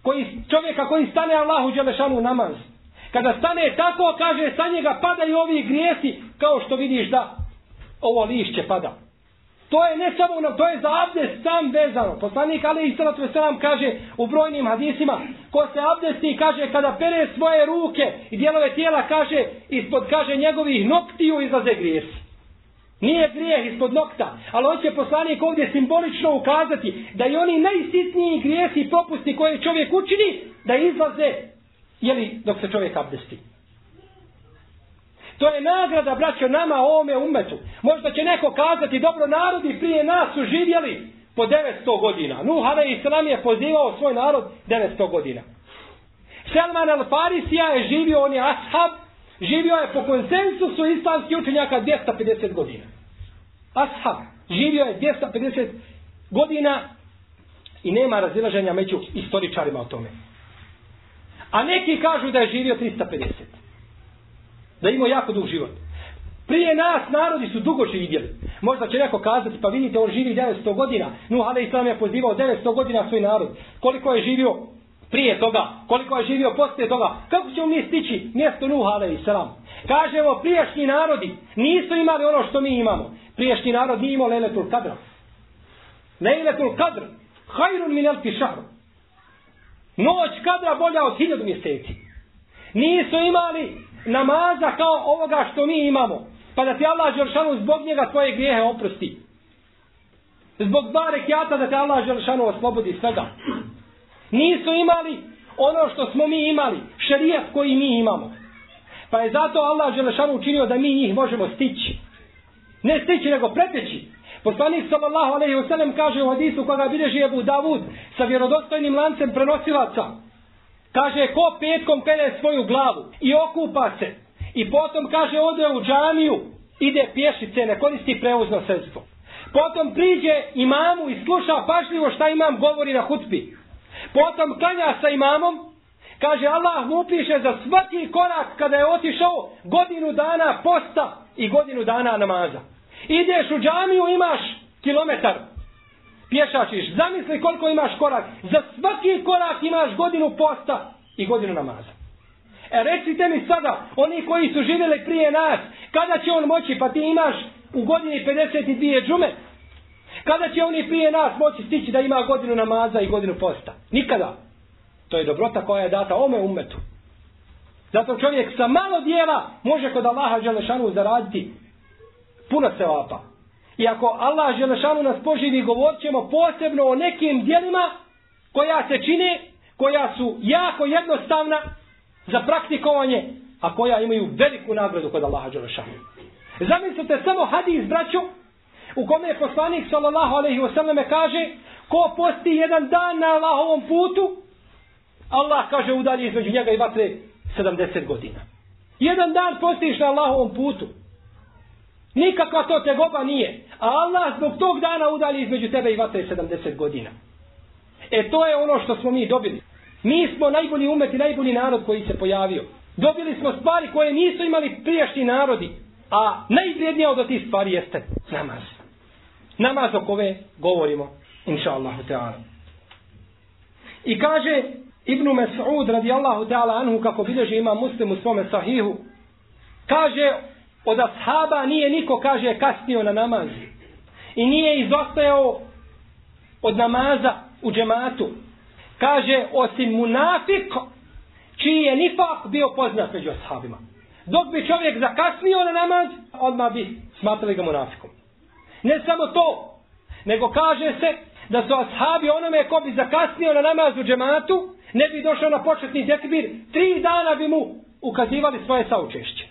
Koji, čovjeka koji stane Allahu Đelešanu namaz. Kada stane tako, kaže, sa njega padaju ovi grijesi, kao što vidiš da ovo lišće pada. To je ne samo ono, to je za abdest sam vezano. Poslanik Ali Isalatu Veselam kaže u brojnim hadisima, ko se abdesti kaže kada pere svoje ruke i dijelove tijela kaže, ispod kaže njegovih noktiju izlaze grijesi. Nije grijeh ispod nokta, ali hoće poslanik ovdje simbolično ukazati da i oni najsitniji grijesi i popusti koje čovjek učini, da izlaze jeli, dok se čovjek abdesti. To je nagrada, braćo, nama ovome umetu. Možda će neko kazati, dobro, narodi prije nas su živjeli po 900 godina. Nuh Hale Islam je pozivao svoj narod 900 godina. Selman al-Farisija je živio, on je ashab, živio je po konsensusu islamskih učenjaka 250 godina. Ashab živio je 250 godina i nema razilaženja među istoričarima o tome. A neki kažu da je živio 350. Da imao jako dug život. Prije nas narodi su dugo živjeli. Možda će neko kazati, pa vidite, on živi 900 godina. Nuh Ali Islam je pozivao 900 godina svoj narod. Koliko je živio prije toga, koliko je živio poslije toga, kako ćemo mi stići mjesto Nuh alaih salam? Kažemo, priješnji narodi nisu imali ono što mi imamo. Priješnji narod nije imao Leletul Kadra. Leletul Kadr, hajrun min elfi šahru. Noć kadra bolja od hiljadu mjeseci. Nisu imali namaza kao ovoga što mi imamo. Pa da ti Allah Želšanu zbog njega tvoje grijehe oprosti. Zbog dva kjata da te Allah Želšanu oslobodi svega. Nisu imali ono što smo mi imali. Šerijat koji mi imamo. Pa je zato Allah Želešanu učinio da mi njih možemo stići. Ne stići, nego preteći. Poslanik sallallahu alejhi ve sellem kaže u hadisu koga bilježi Abu Davud sa vjerodostojnim lancem prenosilaca. Kaže ko petkom pere svoju glavu i okupa se i potom kaže ode u džamiju, ide pješice, ne koristi preuzno sredstvo. Potom priđe imamu i sluša pažljivo šta imam govori na hutbi. Potom klanja sa imamom, kaže Allah mu upiše za svaki korak kada je otišao godinu dana posta i godinu dana namaza. Ideš u džamiju, imaš kilometar, pješačiš, zamisli koliko imaš korak, za svaki korak imaš godinu posta i godinu namaza. E recite mi sada, oni koji su živjeli prije nas, kada će on moći, pa ti imaš u godini 52 džume, kada će oni prije nas moći stići da ima godinu namaza i godinu posta? Nikada. To je dobrota koja je data ome umetu. Zato čovjek sa malo dijela može kod Allaha Želešanu zaraditi puno sevapa. I ako Allah Želešanu nas poživi, govorit ćemo posebno o nekim dijelima koja se čine, koja su jako jednostavna za praktikovanje, a koja imaju veliku nagradu kod Allaha Đelešanu. Zamislite samo hadis, braćo, u kome je poslanik sallallahu alejhi ve selleme kaže ko posti jedan dan na Allahovom putu, Allah kaže udalji između njega i vatre 70 godina. Jedan dan postiš na Allahovom putu. Nikakva to tegoba nije. A Allah zbog tog dana udalji između tebe i vatre 70 godina. E to je ono što smo mi dobili. Mi smo najbolji umet i najbolji narod koji se pojavio. Dobili smo stvari koje nisu imali prijašnji narodi. A najvrijednija od tih stvari jeste namaz. Namaz o kove govorimo. Inša Allahu Teala. I kaže Ibnu Mas'ud radijallahu ta'ala anhu kako bilježi ima muslim u svome sahihu. Kaže od ashaba nije niko kaže kasnio na namaz. I nije izostajao od namaza u džematu kaže osim munafik čiji je nifak bio poznat među ashabima. Dok bi čovjek zakasnio na namaz, odmah bi smatrali ga munafikom. Ne samo to, nego kaže se da su ashabi onome ko bi zakasnio na namaz u džematu, ne bi došao na početni tekbir, tri dana bi mu ukazivali svoje saučešće.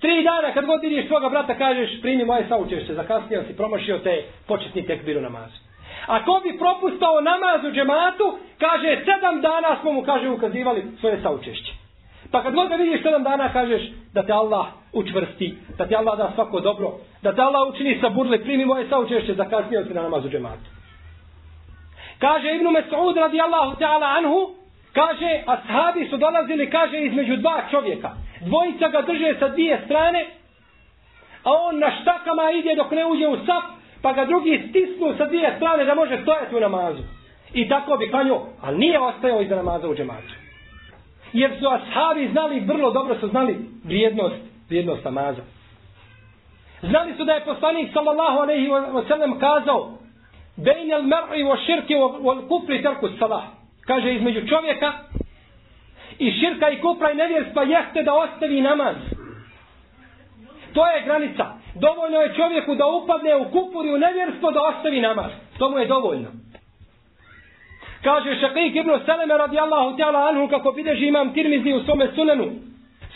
Tri dana kad god vidiš svoga brata kažeš primi moje saučešće, zakasnio si, promašio te početni tekbir u namazu. A ko bi propustao namaz u džematu, kaže, sedam dana smo mu, kaže, ukazivali svoje saučešće. Pa kad god ga vidiš sedam dana, kažeš da te Allah učvrsti, da te Allah da svako dobro, da te Allah učini sa burle, primi moje saučešće, zakasnio si na namazu džematu. Kaže Ibnu Mes'ud radijallahu ta'ala anhu, kaže, ashabi su dolazili, kaže, između dva čovjeka. Dvojica ga drže sa dvije strane, a on na štakama ide dok ne uđe u sap, pa ga drugi stisnu sa dvije strane da može stojati u namazu. I tako bi klanio, ali nije ostajao iza namaza u džematu. Jer su ashabi znali, vrlo dobro su znali vrijednost, vrijednost namaza. Znali su da je poslanik sallallahu alaihi wa sallam kazao Bejn al mar'i wa širki wa kupri terku salah. Kaže između čovjeka i širka i kupra i nevjerstva jeste da ostavi namaz. To je granica. Dovoljno je čovjeku da upadne u kupur i u nevjerstvo da ostavi namaz. To mu je dovoljno. Kaže Šakik ibn Saleme radijallahu ta'ala anhu kako bideži imam tirmizi u svome sunanu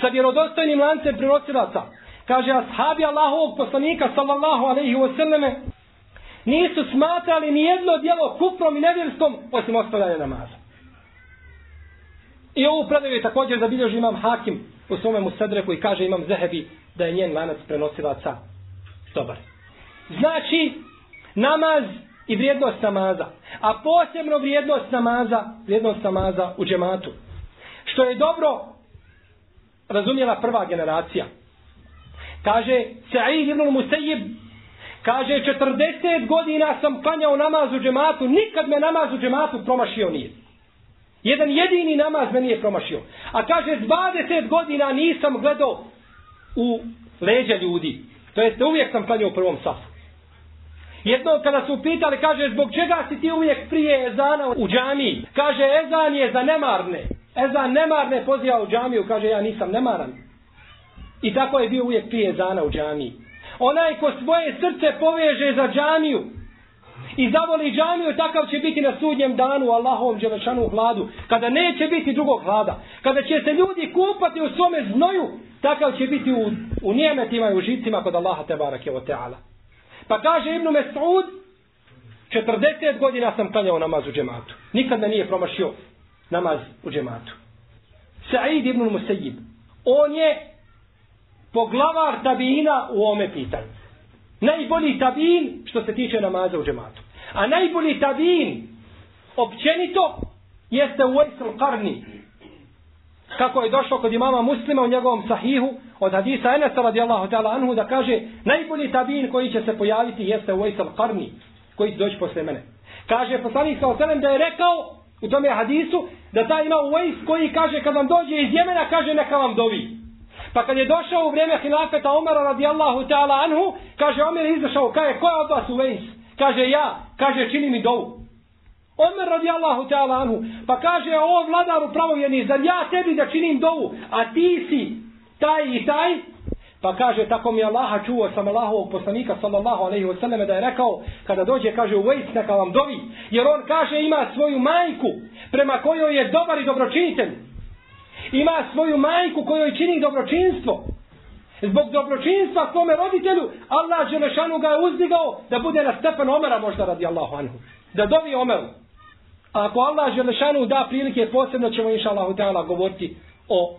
sa vjerodostojnim lancem prinosilaca. Kaže ashabi Allahovog poslanika sallallahu alaihi wa sallame nisu smatrali ni jedno djelo kuprom i nevjerstvom osim ostavljanja namaza. I ovu predaju je također zabilježi imam hakim u svome musadreku i kaže imam zehebi da je njen lanac prenosilaca dobar. Znači, namaz i vrijednost namaza. A posebno vrijednost namaza, vrijednost namaza u džematu. Što je dobro razumjela prva generacija. Kaže Sa'id ibn Musayyib kaže 40 godina sam klanjao namaz u džematu, nikad me namaz u džematu promašio nije. Jedan jedini namaz me nije promašio. A kaže, 20 godina nisam gledao u leđa ljudi. To jest, uvijek sam klanjao u prvom safu. Jedno kada su pitali, kaže, zbog čega si ti uvijek prije ezana u džamiji? Kaže, ezan je za nemarne. Ezan nemarne poziva u džamiju, kaže, ja nisam nemaran. I tako je bio uvijek prije ezana u džamiji. Onaj ko svoje srce poveže za džamiju i zavoli džamiju, takav će biti na sudnjem danu u Allahovom dželešanu hladu. Kada neće biti drugog hlada. Kada će se ljudi kupati u svome znoju, takav će biti u, u nijemetima i u žicima kod Allaha te barake o teala. Pa kaže Ibnu Mes'ud, 40 godina sam klanjao namaz u džematu. Nikad me nije promašio namaz u džematu. Sa'id ibn Musayyib, on je poglavar tabina u ome pitanju. Najbolji tabin što se tiče namaza u džematu. A najbolji tabin općenito jeste u Vajsel Karni. Kako je došlo kod imama muslima u njegovom sahihu od hadisa Enesa radijallahu ta'ala anhu da kaže najbolji tabin koji će se pojaviti jeste u al-Qarni koji će doći posle mene. Kaže poslanik sa oselem da je rekao u tome hadisu da ta ima Vajs koji kaže kad vam dođe iz Jemena kaže neka vam dovi. Pa kad je došao u vrijeme hilafeta Omara radijallahu ta'ala anhu, kaže Omer je izašao, kaže, ko je od vas u Kaže, ja. Kaže, čini mi dovu. Omer radijallahu ta'ala anhu, pa kaže, o vladaru pravovjerni, zar ja tebi da činim dovu, a ti si taj i taj? Pa kaže, tako mi Allaha čuo sam Allahovog poslanika sallallahu alaihi wa sallam da je rekao, kada dođe, kaže, u Vejs neka vam dovi, jer on kaže, ima svoju majku, prema kojoj je dobar i dobročinitelj ima svoju majku kojoj čini dobročinstvo. Zbog dobročinstva svome roditelju, Allah Đelešanu ga je uzdigao da bude na stepen Omera možda radi Allahu anhu. Da dovi Omeru. A ako Allah Želešanu da prilike, posebno ćemo inša Allahu Teala govoriti o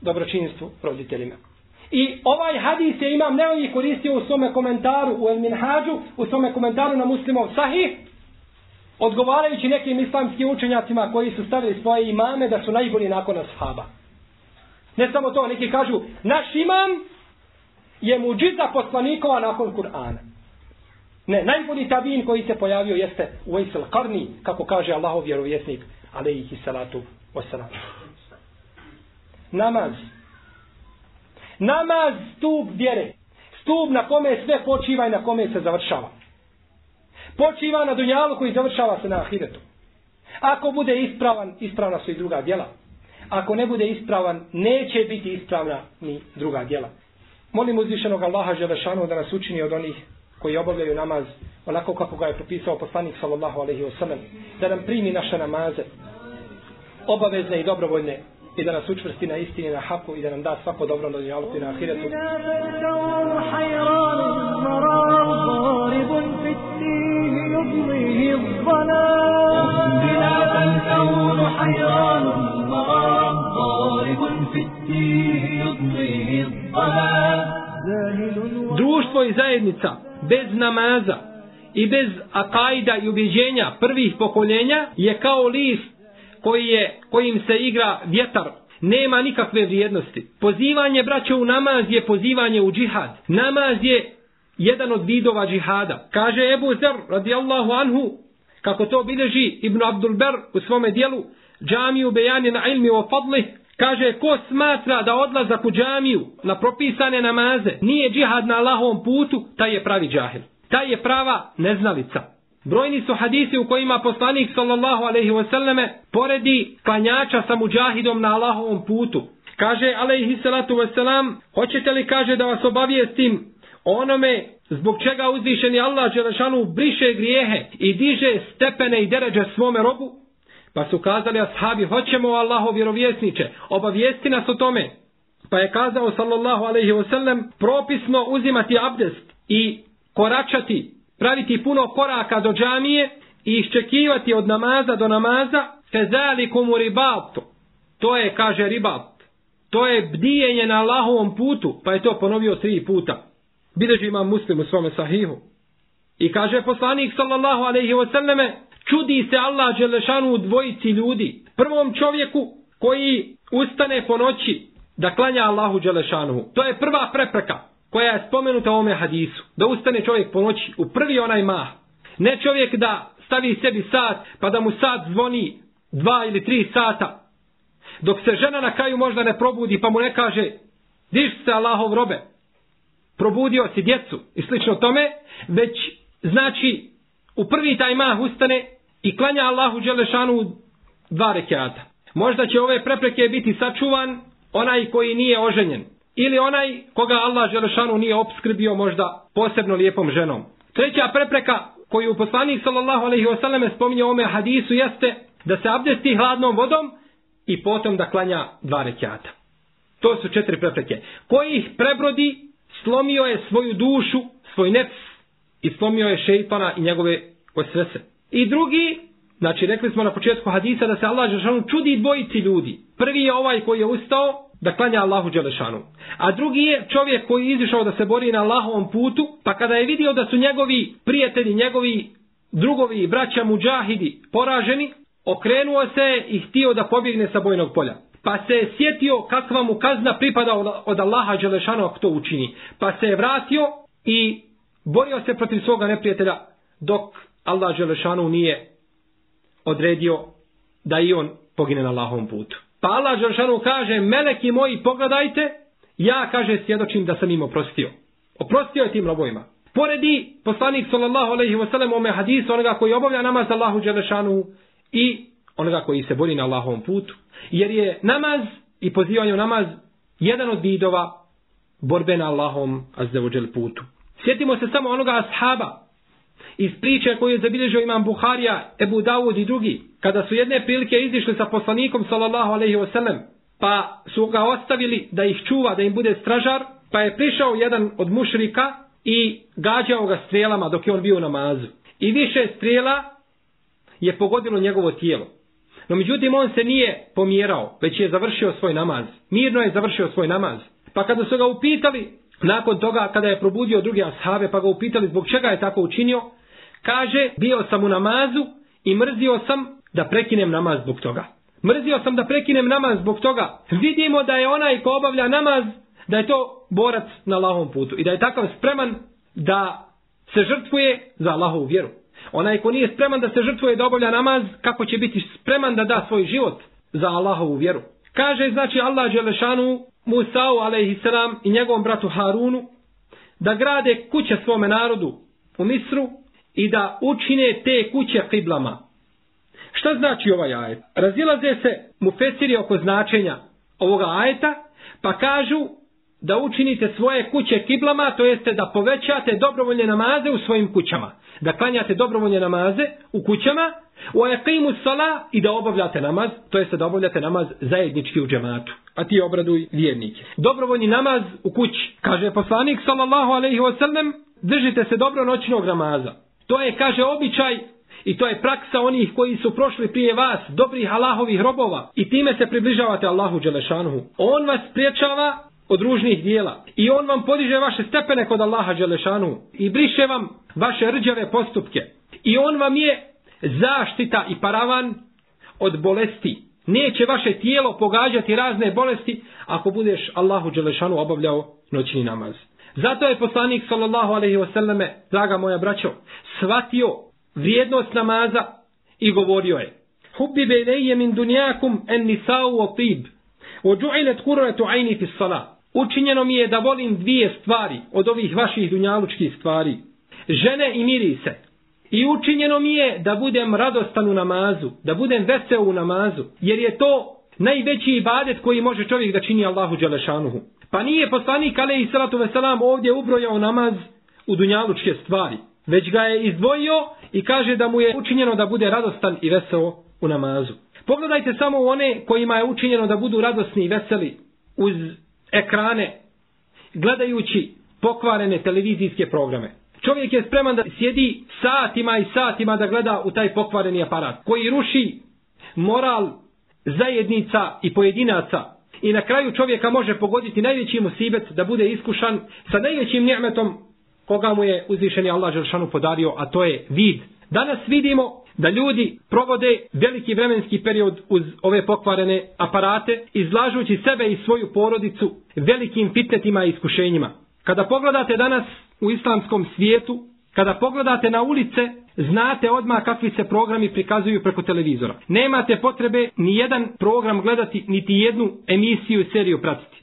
dobročinstvu roditeljima. I ovaj hadis je imam neovi koristio u svome komentaru u El Minhađu, u svome komentaru na muslimov sahih, odgovarajući nekim islamskim učenjacima koji su stavili svoje imame da su najbolji nakon ashaba. Ne samo to, neki kažu, naš imam je muđiza poslanikova nakon Kur'ana. Ne, najbolji tabin koji se pojavio jeste u Karni, kako kaže Allahov vjerovjesnik, alaihi salatu wasalam. Namaz. Namaz stup vjere. Stup na kome sve počiva i na kome se završava počiva na dunjalu koji završava se na ahiretu. Ako bude ispravan, ispravna su i druga djela. Ako ne bude ispravan, neće biti ispravna ni druga djela. Molim uzvišenog Allaha Želešanu da nas učini od onih koji obavljaju namaz onako kako ga je propisao poslanik sallallahu alaihi wa sallam, da nam primi naše namaze, obavezne i dobrovoljne, i da nas učvrsti na istini, na haku i da nam da svako dobro na dunjalu i na ahiretu. يضليه الظلام بلا الكون حيران مرام ضارب في التيه يضليه الظلام Društvo i zajednica bez namaza i bez akajda i ubjeđenja prvih pokoljenja je kao list koji je, kojim se igra vjetar nema nikakve vrijednosti. Pozivanje braća u namaz je pozivanje u džihad. Namaz je jedan od vidova džihada. Kaže Ebu Zer radijallahu anhu, kako to bilježi Ibn Abdul Ber u svome dijelu, džamiju bejani na ilmi o fadlih, kaže ko smatra da odlazak u džamiju na propisane namaze nije džihad na Allahovom putu, taj je pravi džahil. Taj je prava neznalica. Brojni su hadisi u kojima poslanik sallallahu alaihi wasallame poredi klanjača sa muđahidom na Allahovom putu. Kaže alaihi salatu wasalam, hoćete li kaže da vas obavijestim onome zbog čega uzvišeni Allah Đelešanu briše grijehe i diže stepene i deređe svome robu, pa su kazali ashabi, hoćemo Allahov vjerovjesniče, obavijesti nas o tome. Pa je kazao sallallahu alaihi wasallam, propisno uzimati abdest i koračati, praviti puno koraka do džamije i iščekivati od namaza do namaza, fezalikumu ribatu. To je, kaže ribat, to je bdijenje na Allahovom putu, pa je to ponovio tri puta bileži imam muslim u svome sahihu. I kaže poslanik sallallahu alaihi wasallame, čudi se Allah Đelešanu u dvojici ljudi. Prvom čovjeku koji ustane po noći da klanja Allahu Đelešanu. To je prva prepreka koja je spomenuta u ovome hadisu. Da ustane čovjek po noći u prvi onaj mah. Ne čovjek da stavi sebi sat pa da mu sat zvoni dva ili tri sata, dok se žena na kraju možda ne probudi pa mu ne kaže diš se Allahov robe, probudio si djecu i slično tome, već znači u prvi taj mah ustane i klanja Allahu Đelešanu dva rekiata. Možda će ove prepreke biti sačuvan onaj koji nije oženjen ili onaj koga Allah Đelešanu nije obskrbio možda posebno lijepom ženom. Treća prepreka koju poslanik sallallahu alejhi ve selleme spominje u ome hadisu jeste da se abdesti hladnom vodom i potom da klanja dva rekiata. To su četiri prepreke. Koji ih prebrodi, slomio je svoju dušu, svoj nefs i slomio je šeitana i njegove osvese. I drugi, znači rekli smo na početku hadisa da se Allah Đelešanu čudi dvojici ljudi. Prvi je ovaj koji je ustao da klanja Allahu Đelešanu. A drugi je čovjek koji je izišao da se bori na Allahovom putu, pa kada je vidio da su njegovi prijatelji, njegovi drugovi i braća muđahidi poraženi, okrenuo se i htio da pobjegne sa bojnog polja. Pa se je sjetio kakva mu kazna pripada od Allaha Đelešanu ako to učini. Pa se je vratio i borio se protiv svoga neprijatelja dok Allah Đelešanu nije odredio da i on pogine na Allahovom putu. Pa Allah Đelešanu kaže, meleki moji pogledajte, ja kaže svjedočim da sam im oprostio. Oprostio je tim robojima. Poredi poslanik sallallahu alaihi wa sallam ome hadisu onoga koji obavlja namaz Allahu Đelešanu i onoga koji se bori na Allahovom putu. Jer je namaz i pozivanje u namaz jedan od vidova borbe na Allahom azzevođel putu. Sjetimo se samo onoga ashaba iz priče koju je zabilježio imam Buharija, Ebu Dawud i drugi, kada su jedne prilike izišli sa poslanikom sallallahu alaihi wasallam, pa su ga ostavili da ih čuva, da im bude stražar, pa je prišao jedan od mušrika i gađao ga strelama dok je on bio u namazu. I više strela je pogodilo njegovo tijelo. No međutim on se nije pomjerao, već je završio svoj namaz. Mirno je završio svoj namaz. Pa kada su ga upitali, nakon toga kada je probudio druge ashave, pa ga upitali zbog čega je tako učinio, kaže, bio sam u namazu i mrzio sam da prekinem namaz zbog toga. Mrzio sam da prekinem namaz zbog toga. Vidimo da je onaj ko obavlja namaz, da je to borac na Allahovom putu i da je takav spreman da se žrtvuje za Allahovu vjeru. Onaj ko nije spreman da se žrtvuje da obavlja namaz, kako će biti spreman da da svoj život za Allahovu vjeru. Kaže znači Allah Đelešanu Musa'u alaihissalam i njegovom bratu Harunu da grade kuće svome narodu u Misru i da učine te kuće kiblama. Šta znači ovaj ajet? Razilaze se mu fesiri oko značenja ovoga ajeta, pa kažu da učinite svoje kuće kiblama, to jeste da povećate dobrovoljne namaze u svojim kućama. Da klanjate dobrovoljne namaze u kućama, u ajakimu sala i da obavljate namaz, to jeste da obavljate namaz zajednički u džematu. A ti obraduj vjernike. Dobrovoljni namaz u kući. Kaže poslanik sallallahu alaihi ve sellem, držite se dobro noćnog namaza. To je, kaže, običaj i to je praksa onih koji su prošli prije vas, dobrih Allahovih robova. I time se približavate Allahu Đelešanuhu. On vas priječava od ružnih dijela. I on vam podiže vaše stepene kod Allaha Đelešanuhu. I briše vam vaše rđave postupke. I on vam je zaštita i paravan od bolesti. Neće vaše tijelo pogađati razne bolesti ako budeš Allahu Đelešanu obavljao noćni namaz. Zato je poslanik sallallahu alejhi ve selleme, draga moja braćo, shvatio vrijednost namaza i govorio je Hubbi bejleje min dunyakum an-nisa'u wa tib, o qurratu kurretu ajni fis sala. Učinjeno mi je da volim dvije stvari od ovih vaših dunjalučkih stvari. Žene i mirise. I učinjeno mi je da budem radostan u namazu, da budem veseo u namazu, jer je to najveći ibadet koji može čovjek da čini Allahu Đelešanuhu. Pa nije poslanik alaihi i salatu veselam ovdje ubrojao namaz u dunjalučke stvari, već ga je izdvojio i kaže da mu je učinjeno da bude radostan i veseo u namazu. Pogledajte samo one kojima je učinjeno da budu radosni i veseli uz ekrane, gledajući pokvarene televizijske programe. Čovjek je spreman da sjedi satima i satima da gleda u taj pokvareni aparat koji ruši moral zajednica i pojedinaca i na kraju čovjeka može pogoditi najveći musibet da bude iskušan sa najvećim njemetom koga mu je uzvišeni Allah Želšanu podario, a to je vid. Danas vidimo da ljudi provode veliki vremenski period uz ove pokvarene aparate, izlažući sebe i svoju porodicu velikim fitnetima i iskušenjima. Kada pogledate danas u islamskom svijetu, Kada pogledate na ulice, znate odmah kakvi se programi prikazuju preko televizora. Nemate potrebe ni jedan program gledati, niti jednu emisiju i seriju pratiti.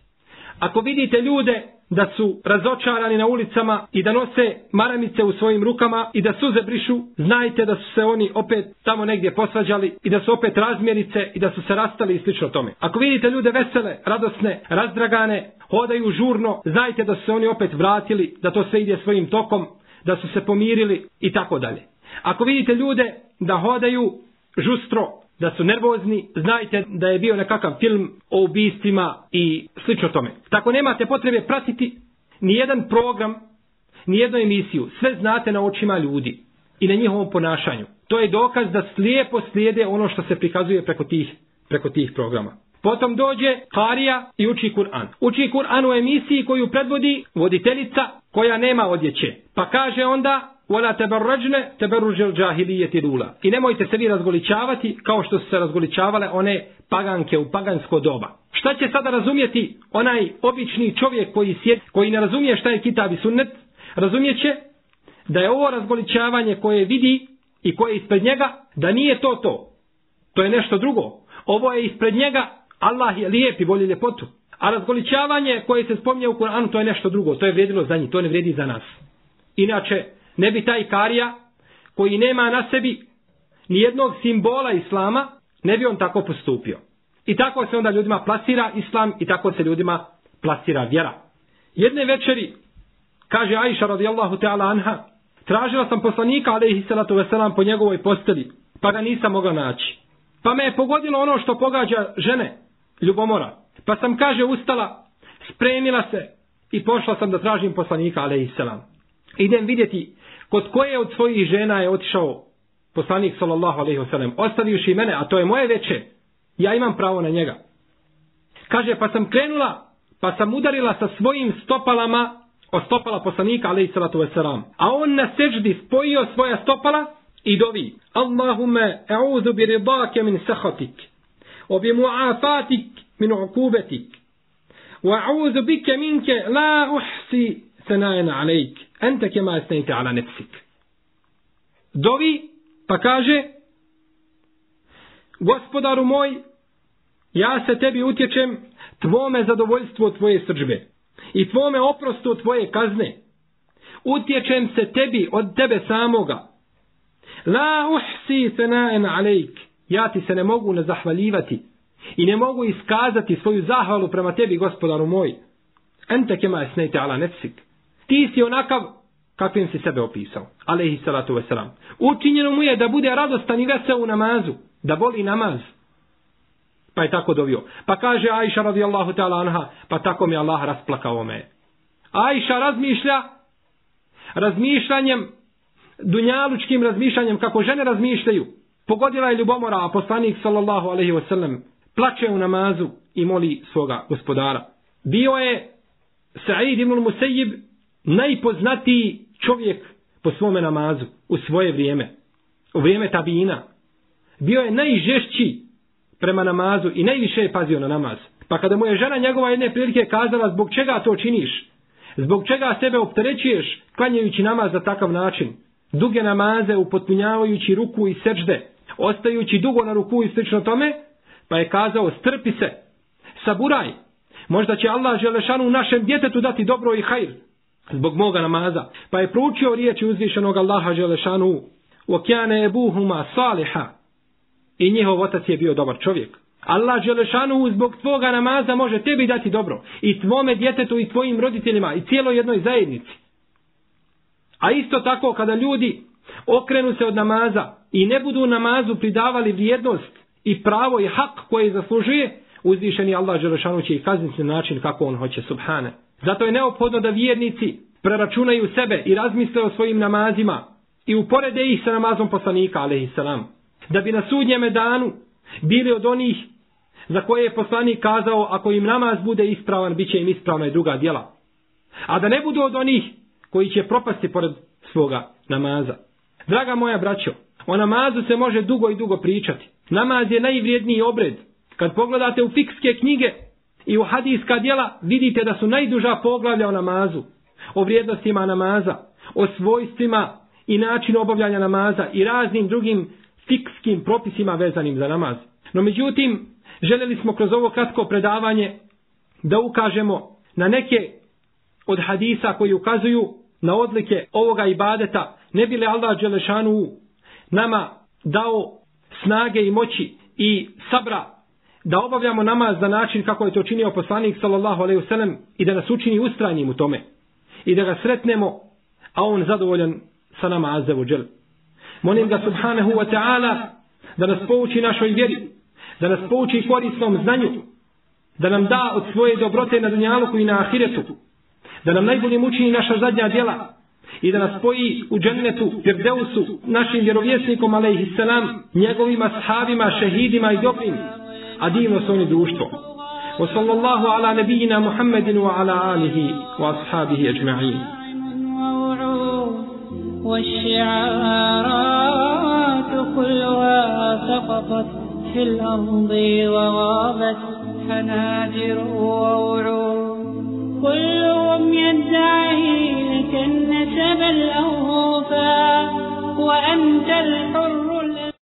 Ako vidite ljude da su razočarani na ulicama i da nose maramice u svojim rukama i da suze brišu, znajte da su se oni opet tamo negdje posvađali i da su opet razmjerice i da su se rastali i slično tome. Ako vidite ljude vesele, radosne, razdragane, hodaju žurno, znajte da su se oni opet vratili, da to sve ide svojim tokom, da su se pomirili i tako dalje. Ako vidite ljude da hodaju žustro, da su nervozni, znajte da je bio nekakav film o ubistvima i slično tome. Tako nemate potrebe pratiti ni jedan program, ni jednu emisiju. Sve znate na očima ljudi i na njihovom ponašanju. To je dokaz da slijepo slijede ono što se prikazuje preko tih, preko tih programa. Potom dođe Karija i uči Kur'an. Uči Kur'an u emisiji koju predvodi voditeljica koja nema odjeće. Pa kaže onda ona tabarrajne tabarružel džahilijeti rula. I nemojte se vi razgoličavati kao što su se razgoličavale one paganke u pagansko doba. Šta će sada razumjeti onaj obični čovjek koji sjed, koji ne razumije šta je kitab i sunnet? Razumijeće da je ovo razgoličavanje koje vidi i koje je ispred njega, da nije to to. To je nešto drugo. Ovo je ispred njega, Allah je lijep i voli ljepotu. A razgoličavanje koje se spominje u Kur'anu, to je nešto drugo. To je vrijedilo za njih, to ne vrijedi za nas. Inače, ne bi taj karija koji nema na sebi ni jednog simbola islama, ne bi on tako postupio. I tako se onda ljudima plasira islam i tako se ljudima plasira vjera. Jedne večeri, kaže Aisha radijallahu ta'ala anha, tražila sam poslanika alaihi salatu veselam po njegovoj posteli, pa ga nisam mogla naći. Pa me je pogodilo ono što pogađa žene, ljubomora. Pa sam, kaže, ustala, spremila se i pošla sam da tražim poslanika alaihi salam. Idem vidjeti kod koje od svojih žena je otišao poslanik sallallahu alejhi ve sellem ostavivši mene a to je moje veče ja imam pravo na njega. Kaže pa sam krenula pa sam udarila sa svojim stopalama o stopala poslanika alejhi salatu ve a on na sećdi spojio svoja stopala i dovi Allahume e'udhu bi ridake min sakhatik wa bi mu'afatik min ukubetik, wa a'udhu bika minka la uhsi senajena alayk ente kema esnejte ala nefsik. Dovi, pa kaže, gospodaru moj, ja se tebi utječem tvome zadovoljstvo tvoje srđbe i tvome oprostu tvoje kazne. Utječem se tebi od tebe samoga. La uhsi senaen alejk. Ja ti se ne mogu ne zahvaljivati i ne mogu iskazati svoju zahvalu prema tebi, gospodaru moj. Ente kema esnejte ala nefsik ti si onakav kakvim si sebe opisao. Alehi salatu wasalam. Učinjeno mu je da bude radostan i vesel u namazu. Da voli namaz. Pa je tako dovio. Pa kaže Ajša radijallahu ta'ala anha, pa tako mi Allah rasplakao me. Ajša razmišlja razmišljanjem, dunjalučkim razmišljanjem, kako žene razmišljaju. Pogodila je ljubomora, a poslanik sallallahu alaihi wasallam plače u namazu i moli svoga gospodara. Bio je Sa'id ibn Musayyib najpoznatiji čovjek po svome namazu u svoje vrijeme, u vrijeme tabina. Bio je najžešći prema namazu i najviše je pazio na namaz. Pa kada mu je žena njegova jedne prilike kazala zbog čega to činiš, zbog čega sebe opterećuješ klanjajući namaz za takav način, duge namaze upotpunjavajući ruku i sečde, ostajući dugo na ruku i slično tome, pa je kazao strpi se, saburaj, možda će Allah Želešanu našem djetetu dati dobro i hajr, zbog moga namaza. Pa je proučio riječi uzvišenog Allaha Želešanu وَكْيَانَ اَبُوهُمَا صَالِحًا I njihov otac je bio dobar čovjek. Allah Želešanu zbog tvoga namaza može tebi dati dobro. I tvome djetetu i tvojim roditeljima i cijelo jednoj zajednici. A isto tako kada ljudi okrenu se od namaza i ne budu namazu pridavali vrijednost i pravo i hak koje zaslužuje, uzvišeni Allah Želešanu će ih kazniti na način kako on hoće, subhane. Zato je neophodno da vjernici preračunaju sebe i razmisle o svojim namazima i uporede ih sa namazom poslanika, alaihissalam. Da bi na sudnjeme danu bili od onih za koje je poslanik kazao ako im namaz bude ispravan, bit će im ispravna i druga djela. A da ne budu od onih koji će propasti pored svoga namaza. Draga moja braćo, o namazu se može dugo i dugo pričati. Namaz je najvrijedniji obred. Kad pogledate u fikske knjige, i u hadijska dijela vidite da su najduža poglavlja o namazu, o vrijednostima namaza. o svojstvima i načinu obavljanja namaza i raznim drugim fikskim propisima vezanim za namaz. No međutim, željeli smo kroz ovo kratko predavanje da ukažemo na neke od hadisa koji ukazuju na odlike ovoga ibadeta, ne bi li Allah Đelešanu nama dao snage i moći i sabra da obavljamo namaz na način kako je to činio poslanik sallallahu alejhi ve sellem i da nas učini ustrajnim u tome i da ga sretnemo a on zadovoljan sa nama azza wa džel. Molim ga subhanahu wa ta'ala da nas pouči našoj vjeri, da nas pouči korisnom znanju, da nam da od svoje dobrote na dunjaluku i na ahiretu, da nam najbolje učini naša zadnja djela i da nas spoji u džennetu, Firdeusu, našim vjerovjesnikom, selam, njegovim ashabima, šehidima i dobrim, su oni društvo. وصلى الله على نبينا محمد وعلى آله وأصحابه أجمعين والشعارات كلها سقطت في الأرض وغابت حناجر ووعود. كلهم يدعي لك النسب الأوفى وأنت الحر